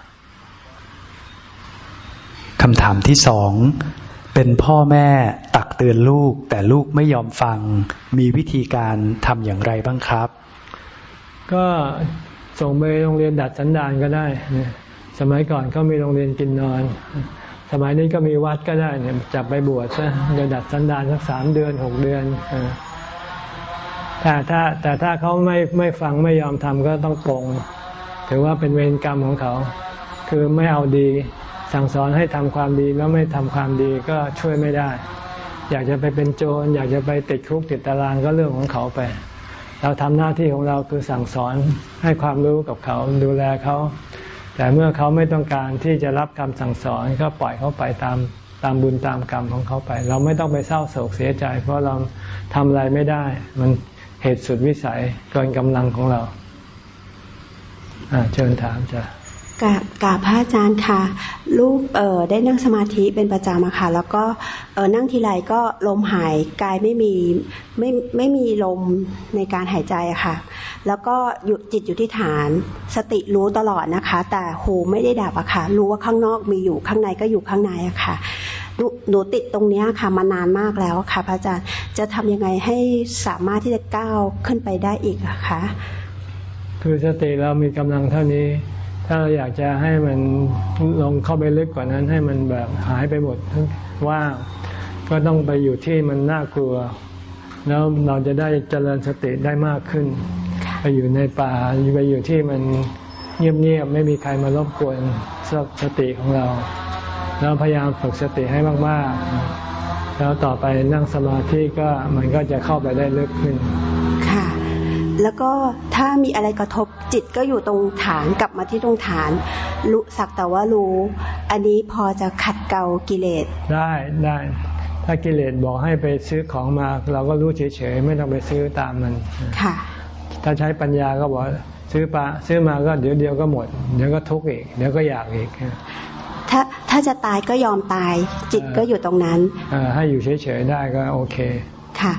Speaker 2: คำถามที่สองเป็นพ่อแม่ตักเตือนลูก แต่ลูกไม่ยอมฟังมีวิธีการทำอย่างไรบ้างครับ
Speaker 1: ก็ส่งไปโรงเรียนดัดสันดานก็ได้ สมัยก่อนก็มีโรงเรียนกินนอน สมัยนี้ก็มีวัดก็ได้เนี่ยจับไปบวชซะจะดัดสันดานสักสามเดือนหกเดือนแต่ถ้าแต่ถ้าเขาไม่ไม่ฟังไม่ยอมทำก็ต้องปรงถือว่าเป็นเวรกรรมของเขา คือไม่เอาดี สั่งสอนให้ทำความดีแล้วไม่ทำความดีก็ช่วยไม่ได้ อยากจะไปเป็นโจรอยากจะไปติดคุกติดตารางก็เรื่องของเขาไป เราทำหน้าที่ของเราคือสั่งสอนให้ความรู้กับเขาดูแลเขา แต่เมื่อเขาไม่ต้องการที่จะรับคำสั่งสอนก็ปล่อยเขาไปตามตามบุญตามกรรมของเขาไป เราไม่ต้องไปเศร้าโศกเสียใจ เพราะเราทำอะไรไม่ได้ มันเหตุสุดวิสัยเกินกำลังของเราเชิญถามจ้ะ
Speaker 3: กราบกราบพระอาจารย์ค่ะ ลูกเออได้นั่งสมาธิเป็นประจำอะค่ะ แล้วก็เออนั่งทีไรก็ลมหายกายไม่มีไม่ไม่มีลมในการหายใจอะค่ะ แล้วก็หยุดจิตอยู่ที่ฐานสติรู้ตลอดนะคะ แต่หูไม่ได้ดับอะค่ะ รู้ว่าข้างนอกมีอยู่ข้างในก็อยู่ข้างในอะค่ะหนูติดตรงนี้ค่ะมานานมากแล้วค่ะ พระอาจารย์จะทำยังไงให้สามารถที่จะก้าวขึ้นไปได้อีกอะคะ
Speaker 1: คือสติเรามีกำลังเท่านี้ ถ้าเราอยากจะให้มันลงเข้าไปลึกกว่านั้น ให้มันแบบหายไปหมดว่าก็ต้องไปอยู่ที่มันน่ากลัว แล้วเราจะได้เจริญสติได้มากขึ้น ไปอยู่ในป่าไปอยู่ที่มันเงียบๆไม่มีใครมารบกวนสติของเรา แล้วพยายามฝึกสติให้มากๆ แล้วต่อไปนั่งสมาธิก็มันก็จะเข้าไปได้ลึกขึ้น
Speaker 3: แล้วก็ถ้ามีอะไรกระทบจิตก็อยู่ตรงฐานกลับมาที่ตรงฐาน รู้สักแต่ว่ารู้ อันนี้พอจะขัดเกลากิเลส
Speaker 1: ได้ได้ถ้ากิเลสบอกให้ไปซื้อของมา เราก็รู้เฉยๆไม่ต้องไปซื้อตามมันค่ะ ถ้าใช้ปัญญาก็บอกซื้อปลาซื้อมาก็เดี๋ยวเดียวก็หมด เดี๋ยวก็ทุกข์อีก เดี๋ยวก็อยากอีก
Speaker 3: ถ้าถ้าจะตายก็ยอมตาย จิตก็อยู่ตรงนั้น
Speaker 1: ให้อยู่เฉยๆได้ก็โอเค
Speaker 3: ค่ะ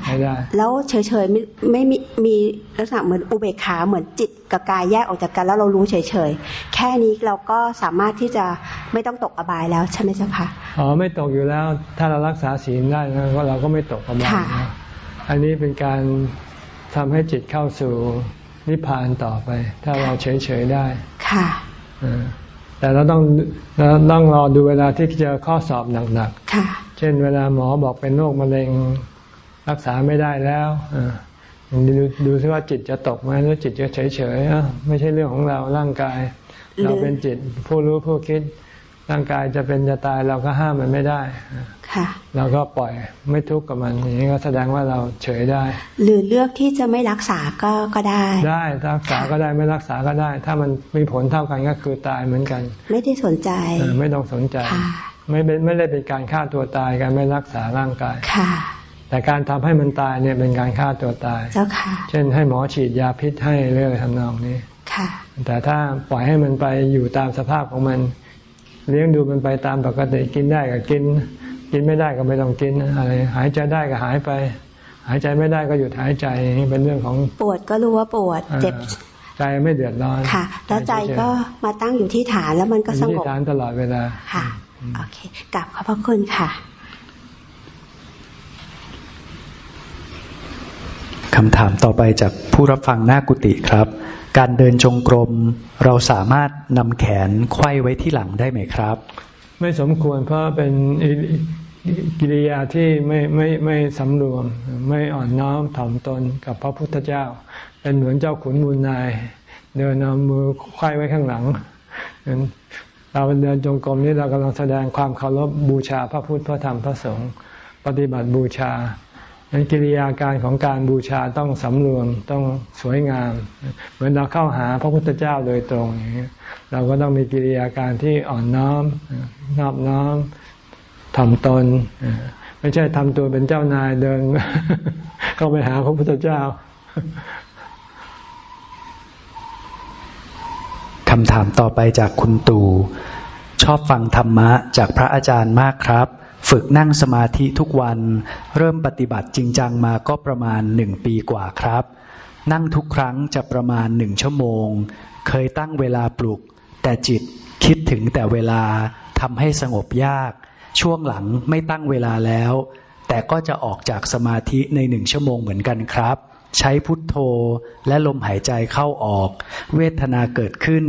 Speaker 3: แล้วเฉยๆไม่ไม่มีมีลักษณะเหมือนอุเบกขาเหมือนจิตกับกายแยกออกจากกันแล้วเรารู้เฉยๆแค่นี้เราก็สามารถที่จะไม่ต้องตกอบายแล้วใช่ไหมเจ้าคะ
Speaker 1: อ๋อไม่ตกอยู่แล้ว ถ้าเรารักษาศีลได้นะเราก็ไม่ตกอบายนะอันนี้เป็นการทำให้จิตเข้าสู่นิพพานต่อไป ถ้าเราเฉยๆได้ค่ะแต่เราต้องเราต้องรอดูเวลาที่จะข้อสอบหนักๆเช่นเวลาหมอบอกเป็นโรคมะเร็ง รักษาไม่ได้แล้วดูดูซิว่าจิตจะตกไหมหรือจิตจะเฉยเฉยไม่ใช่เรื่องของเราร่างกาย เราเป็นจิตผู้รู้ผู้คิด ร่างกายจะเป็นจะตายเราก็ห้ามมันไม่ได้ค่ะเราก็ปล่อยไม่ทุกข์กับมันอย่างนี้ก็แสดงว่าเราเฉยได้
Speaker 3: หรือเลือกที่จะไม่รักษาก็ก็ได้
Speaker 1: ได้รักษาก็ได้ไม่รักษาก็ได้ ถ้ามันมีผลเท่ากันก็คือตายเหมือนกัน
Speaker 3: ไม่ได้สนใจ
Speaker 1: ไม่ต้องสนใจ ไม่เป็นไม่ได้เป็นการฆ่าตัวตายการไม่รักษาร่างกายค่ะ แต่การทำให้มันตายเนี่ยเป็นการฆ่าตัวตาย เจ้าค่ะ เช่นให้หมอฉีดยาพิษให้เรื่องทำนองนี้ค่ะ แต่ถ้าปล่อยให้มันไปอยู่ตามสภาพของมัน เลี้ยงดูมันไปตามปกติกินได้ก็กิน กินไม่ได้ก็ไม่ต้องกินอะไร หายใจได้ก็หายไป หายใจไม่ได้ก็หยุดหายใจนี่เป็นเรื่องของ
Speaker 3: ปวดก็รู้ว่าปวดเจ็บ
Speaker 1: ใจไม่เดือดร้อน
Speaker 3: ค่ะ แล้วใจก็มาตั้งอยู่ที่ฐานแล้วมันก็สงบที่
Speaker 1: ฐานตลอดเวลา
Speaker 3: ค่ะโอเคกลับขอบพระคุณค่ะ
Speaker 2: คำถามต่อไปจากผู้รับฟังหน้ากุฏิครับ การเดินจงกรม เราสามารถนำแขนไขว้ไว้ที่หลังได้ไหมครับ
Speaker 1: ไม่สมควรเพราะเป็นกิริยาที่ไม่ไม่ไม่สำรวม ไม่อ่อนน้อมถ่อมตนกับพระพุทธเจ้า เป็นเหมือนเจ้าขุนมูลนาย เดินเอามือไขว้ไว้ข้างหลัง เราเดินจงกรมนี้เรากำลังแสดงความเคารพบูชาพระพุทธพระธรรมพระสงฆ์ปฏิบัติบูชา นั้นกิริยาการของการบูชาต้องสำรวมต้องสวยงาม เหมือนเราเข้าหาพระพุทธเจ้าโดยตรงอย่างนี้เราก็ต้องมีกิริยาการที่อ่อนน้อมนอบน้อมทำตน ไม่ใช่ทำตัวเป็นเจ้านายเดิน เข้าไปหาพระพุทธเจ้า
Speaker 2: คำถามต่อไปจากคุณตู่ชอบฟังธรรมะจากพระอาจารย์มากครับ ฝึกนั่งสมาธิทุกวัน เริ่มปฏิบัติจริงจังมาก็ประมาณหนึ่งปีกว่าครับ นั่งทุกครั้งจะประมาณหนึ่งชั่วโมง เคยตั้งเวลาปลุก แต่จิตคิดถึงแต่เวลาทำให้สงบยาก ช่วงหลังไม่ตั้งเวลาแล้ว แต่ก็จะออกจากสมาธิในหนึ่งชั่วโมงเหมือนกันครับ ใช้พุทโธและลมหายใจเข้าออก เวทนาเกิดขึ้น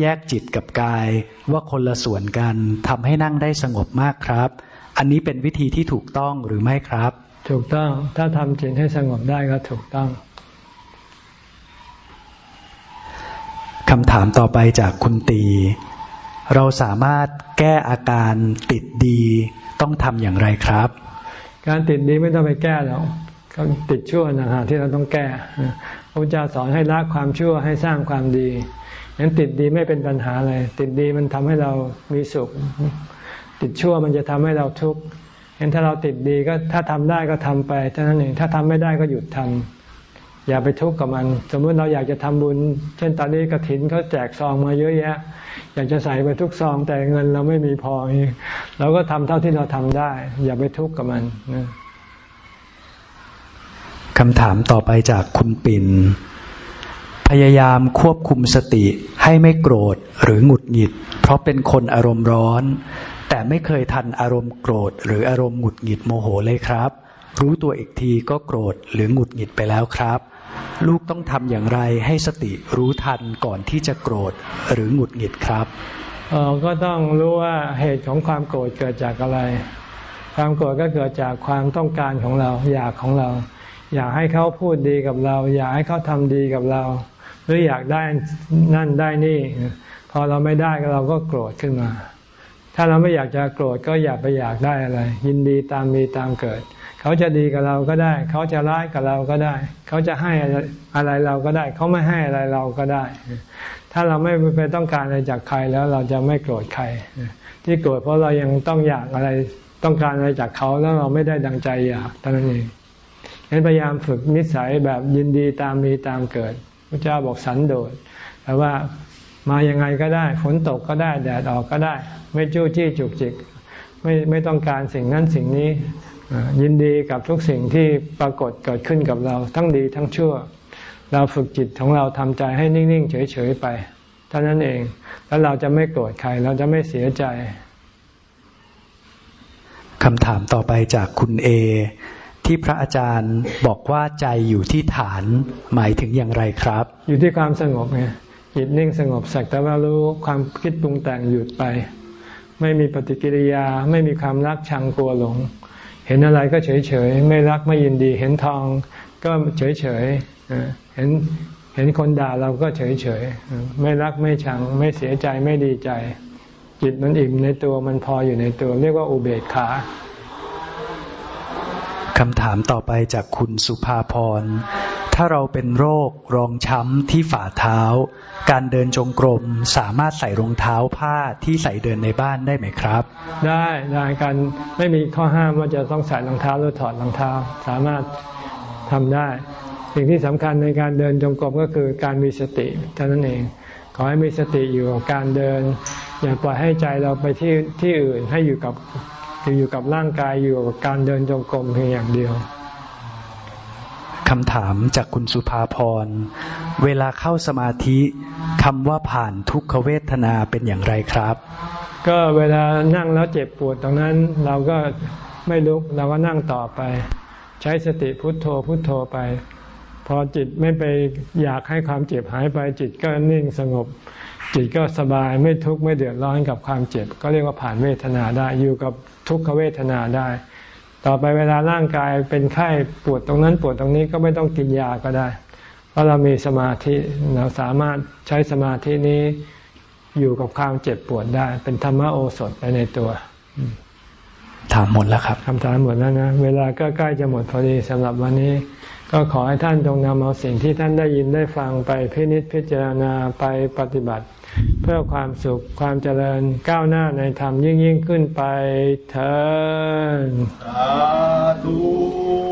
Speaker 2: แยกจิตกับกาย ว่าคนละส่วนกันทำให้นั่งได้สงบมากครับ อันนี้เป็นวิธีที่ถูกต้องหรือไม่ครับ
Speaker 1: ถูกต้องถ้าทำจิตให้สงบได้ก็ถูกต้อง
Speaker 2: คำถามต่อไปจากคุณตี เราสามารถแก้อาการติดดีต้องทำอย่างไรครับ
Speaker 1: การติดดีไม่ต้องไปแก้หรอกก็ติดชั่วนะฮะที่เราต้องแก้พระพุทธเจ้าสอนให้ละความชั่วให้สร้างความดีงั้นติดดีไม่เป็นปัญหาเลย ติดดีมันทำให้เรามีสุข ติดชั่วมันจะทำให้เราทุกข์เห็นถ้าเราติดดีก็ถ้าทำได้ก็ทำไปเท่านั้นเองถ้าทำไม่ได้ก็หยุดทำอย่าไปทุกข์กับมัน สมมติเราอยากจะทำบุญ เช่นตอนนี้กระถินเขาแจกซองมาเยอะแยะ อยากจะใส่ไปทุกซองแต่เงินเราไม่มีพอเราก็ทำเท่าที่เราทำได้ อย่าไปทุกข์กับมันนะ
Speaker 2: คำถามต่อไปจากคุณปิ่น พยายามควบคุมสติให้ไม่โกรธหรือหงุดหงิด เพราะเป็นคนอารมณ์ร้อน แต่ไม่เคยทันอารมณ์โกรธ หรืออารมณ์หงุดหงิดโมโหเลยครับ รู้ตัวอีกทีก็โกรธหรือหงุดหงิดไปแล้วครับ ลูกต้องทำอย่างไรให้สติรู้ทันก่อนที่จะโกรธหรือหงุดหงิดครับ
Speaker 1: เออก็ต้องรู้ว่าเหตุของความโกรธเกิดจากอะไร ความโกรธก็เกิดจากความต้องการของเรา อยากของเรา อยากให้เขาพูดดีกับเรา อยากให้เขาทำดีกับเรา หรืออยากได้นั่นได้นี่ พอเราไม่ได้เราก็โกรธขึ้นมา ถ้าเราไม่อยากจะโกรธก็อย่าไปอยากได้อะไร ยินดีตามมีตามเกิด เขาจะดีกับเราก็ได้ เขาจะร้ายกับเราก็ได้ เขาจะให้อะไรเราก็ได้ เขาไม่ให้อะไรเราก็ได้ ถ้าเราไม่ไปต้องการอะไรจากใครแล้วเราจะไม่โกรธใคร ที่โกรธเพราะเรายังต้องอยากอะไรต้องการอะไรจากเขาแล้วเราไม่ได้ดังใจอยากเท่านั้นเองงั้นพยายามฝึกนิสัยแบบยินดีตามมีตามเกิดพระเจ้าบอกสันโดษแปลว่า มายังไงก็ได้ ฝนตกก็ได้ แดดออกก็ได้ ไม่จู้จี้จุกจิก ไม่ไม่ต้องการสิ่งนั้นสิ่งนี้ยินดีกับทุกสิ่งที่ปรากฏเกิดขึ้นกับเราทั้งดีทั้งชั่ว เราฝึกจิตของเราทำใจให้นิ่ง ๆ เฉย ๆ ไปเท่านั้นเอง แล้วเราจะไม่โกรธใคร เราจะไม่เสียใจ
Speaker 2: คำถามต่อไปจากคุณเอ ที่พระอาจารย์บอกว่าใจอยู่ที่ฐานหมายถึงอย่างไรครับ
Speaker 1: อยู่ที่ความสงบไง จิตนิ่งสงบสักแต่ว่ารู้ความคิดปรุงแต่งหยุดไป ไม่มีปฏิกิริยาไม่มีความรักชังกลัวหลง เห็นอะไรก็เฉยเฉยไม่รักไม่ยินดี เห็นทองก็เฉยเฉยเห็นเห็นคนด่าเราก็เฉยเฉยไม่รักไม่ชัง ไม่เสียใจไม่ดีใจ จิตมันอิ่มในตัวมันพออยู่ในตัว เรียกว่าอุเบกขา
Speaker 2: คำถามต่อไปจากคุณสุภาพร ถ้าเราเป็นโรครองช้ำที่ฝ่าเท้า การเดินจงกรมสามารถใส่รองเท้าผ้าที่ใส่เดินในบ้านได้ไหมครับ
Speaker 1: ได้ได้การไม่มีข้อห้ามว่าจะต้องใส่รองเท้าหรือถอดรองเท้า สามารถทำได้ สิ่งที่สำคัญในการเดินจงกรมก็คือการมีสติเท่านั้นเอง ขอให้มีสติอยู่กับการเดิน อย่าปล่อยให้ใจเราไปที่ที่อื่นให้อยู่กับอยู่กับร่างกายอยู่กับการเดินจงกรมเพียงอย่างเดียว
Speaker 2: คำถามจากคุณสุภาพร เวลาเข้าสมาธิคำว่าผ่านทุกขเวทนาเป็นอย่างไรครับ
Speaker 1: ก็เวลานั่งแล้วเจ็บปวดตรงนั้น เราก็ไม่ลุกเราก็นั่งต่อไป ใช้สติพุทโธพุทโธไป พอจิตไม่ไปอยากให้ความเจ็บหายไป จิตก็นิ่งสงบ จิตก็สบายไม่ทุกข์ไม่เดือดร้อนกับความเจ็บ ก็เรียกว่าผ่านเวทนาได้อยู่กับทุกขเวทนาได้ ต่อไปเวลาร่างกายเป็นไข้ปวดตรงนั้นปวดตรงนี้ก็ไม่ต้องกินยาก็ได้ เพราะเรามีสมาธิเราสามารถใช้สมาธินี้อยู่กับความเจ็บปวดได้ เป็นธรรมโอสถไในตัว
Speaker 2: ถามหมดแล้วครับ
Speaker 1: คำถามหมดแล้วนะ เวลาก็ใกล้จะหมดพอดีสำหรับวันนี้ ก็ขอให้ท่านจงนำเอาสิ่งที่ท่านได้ยินได้ฟังไปพินิจพิจารณาไปปฏิบัติ เพื่อความสุขความเจริญก้าวหน้าในธรรมยิ่งยิ่งขึ้นไปเถิดสาธุ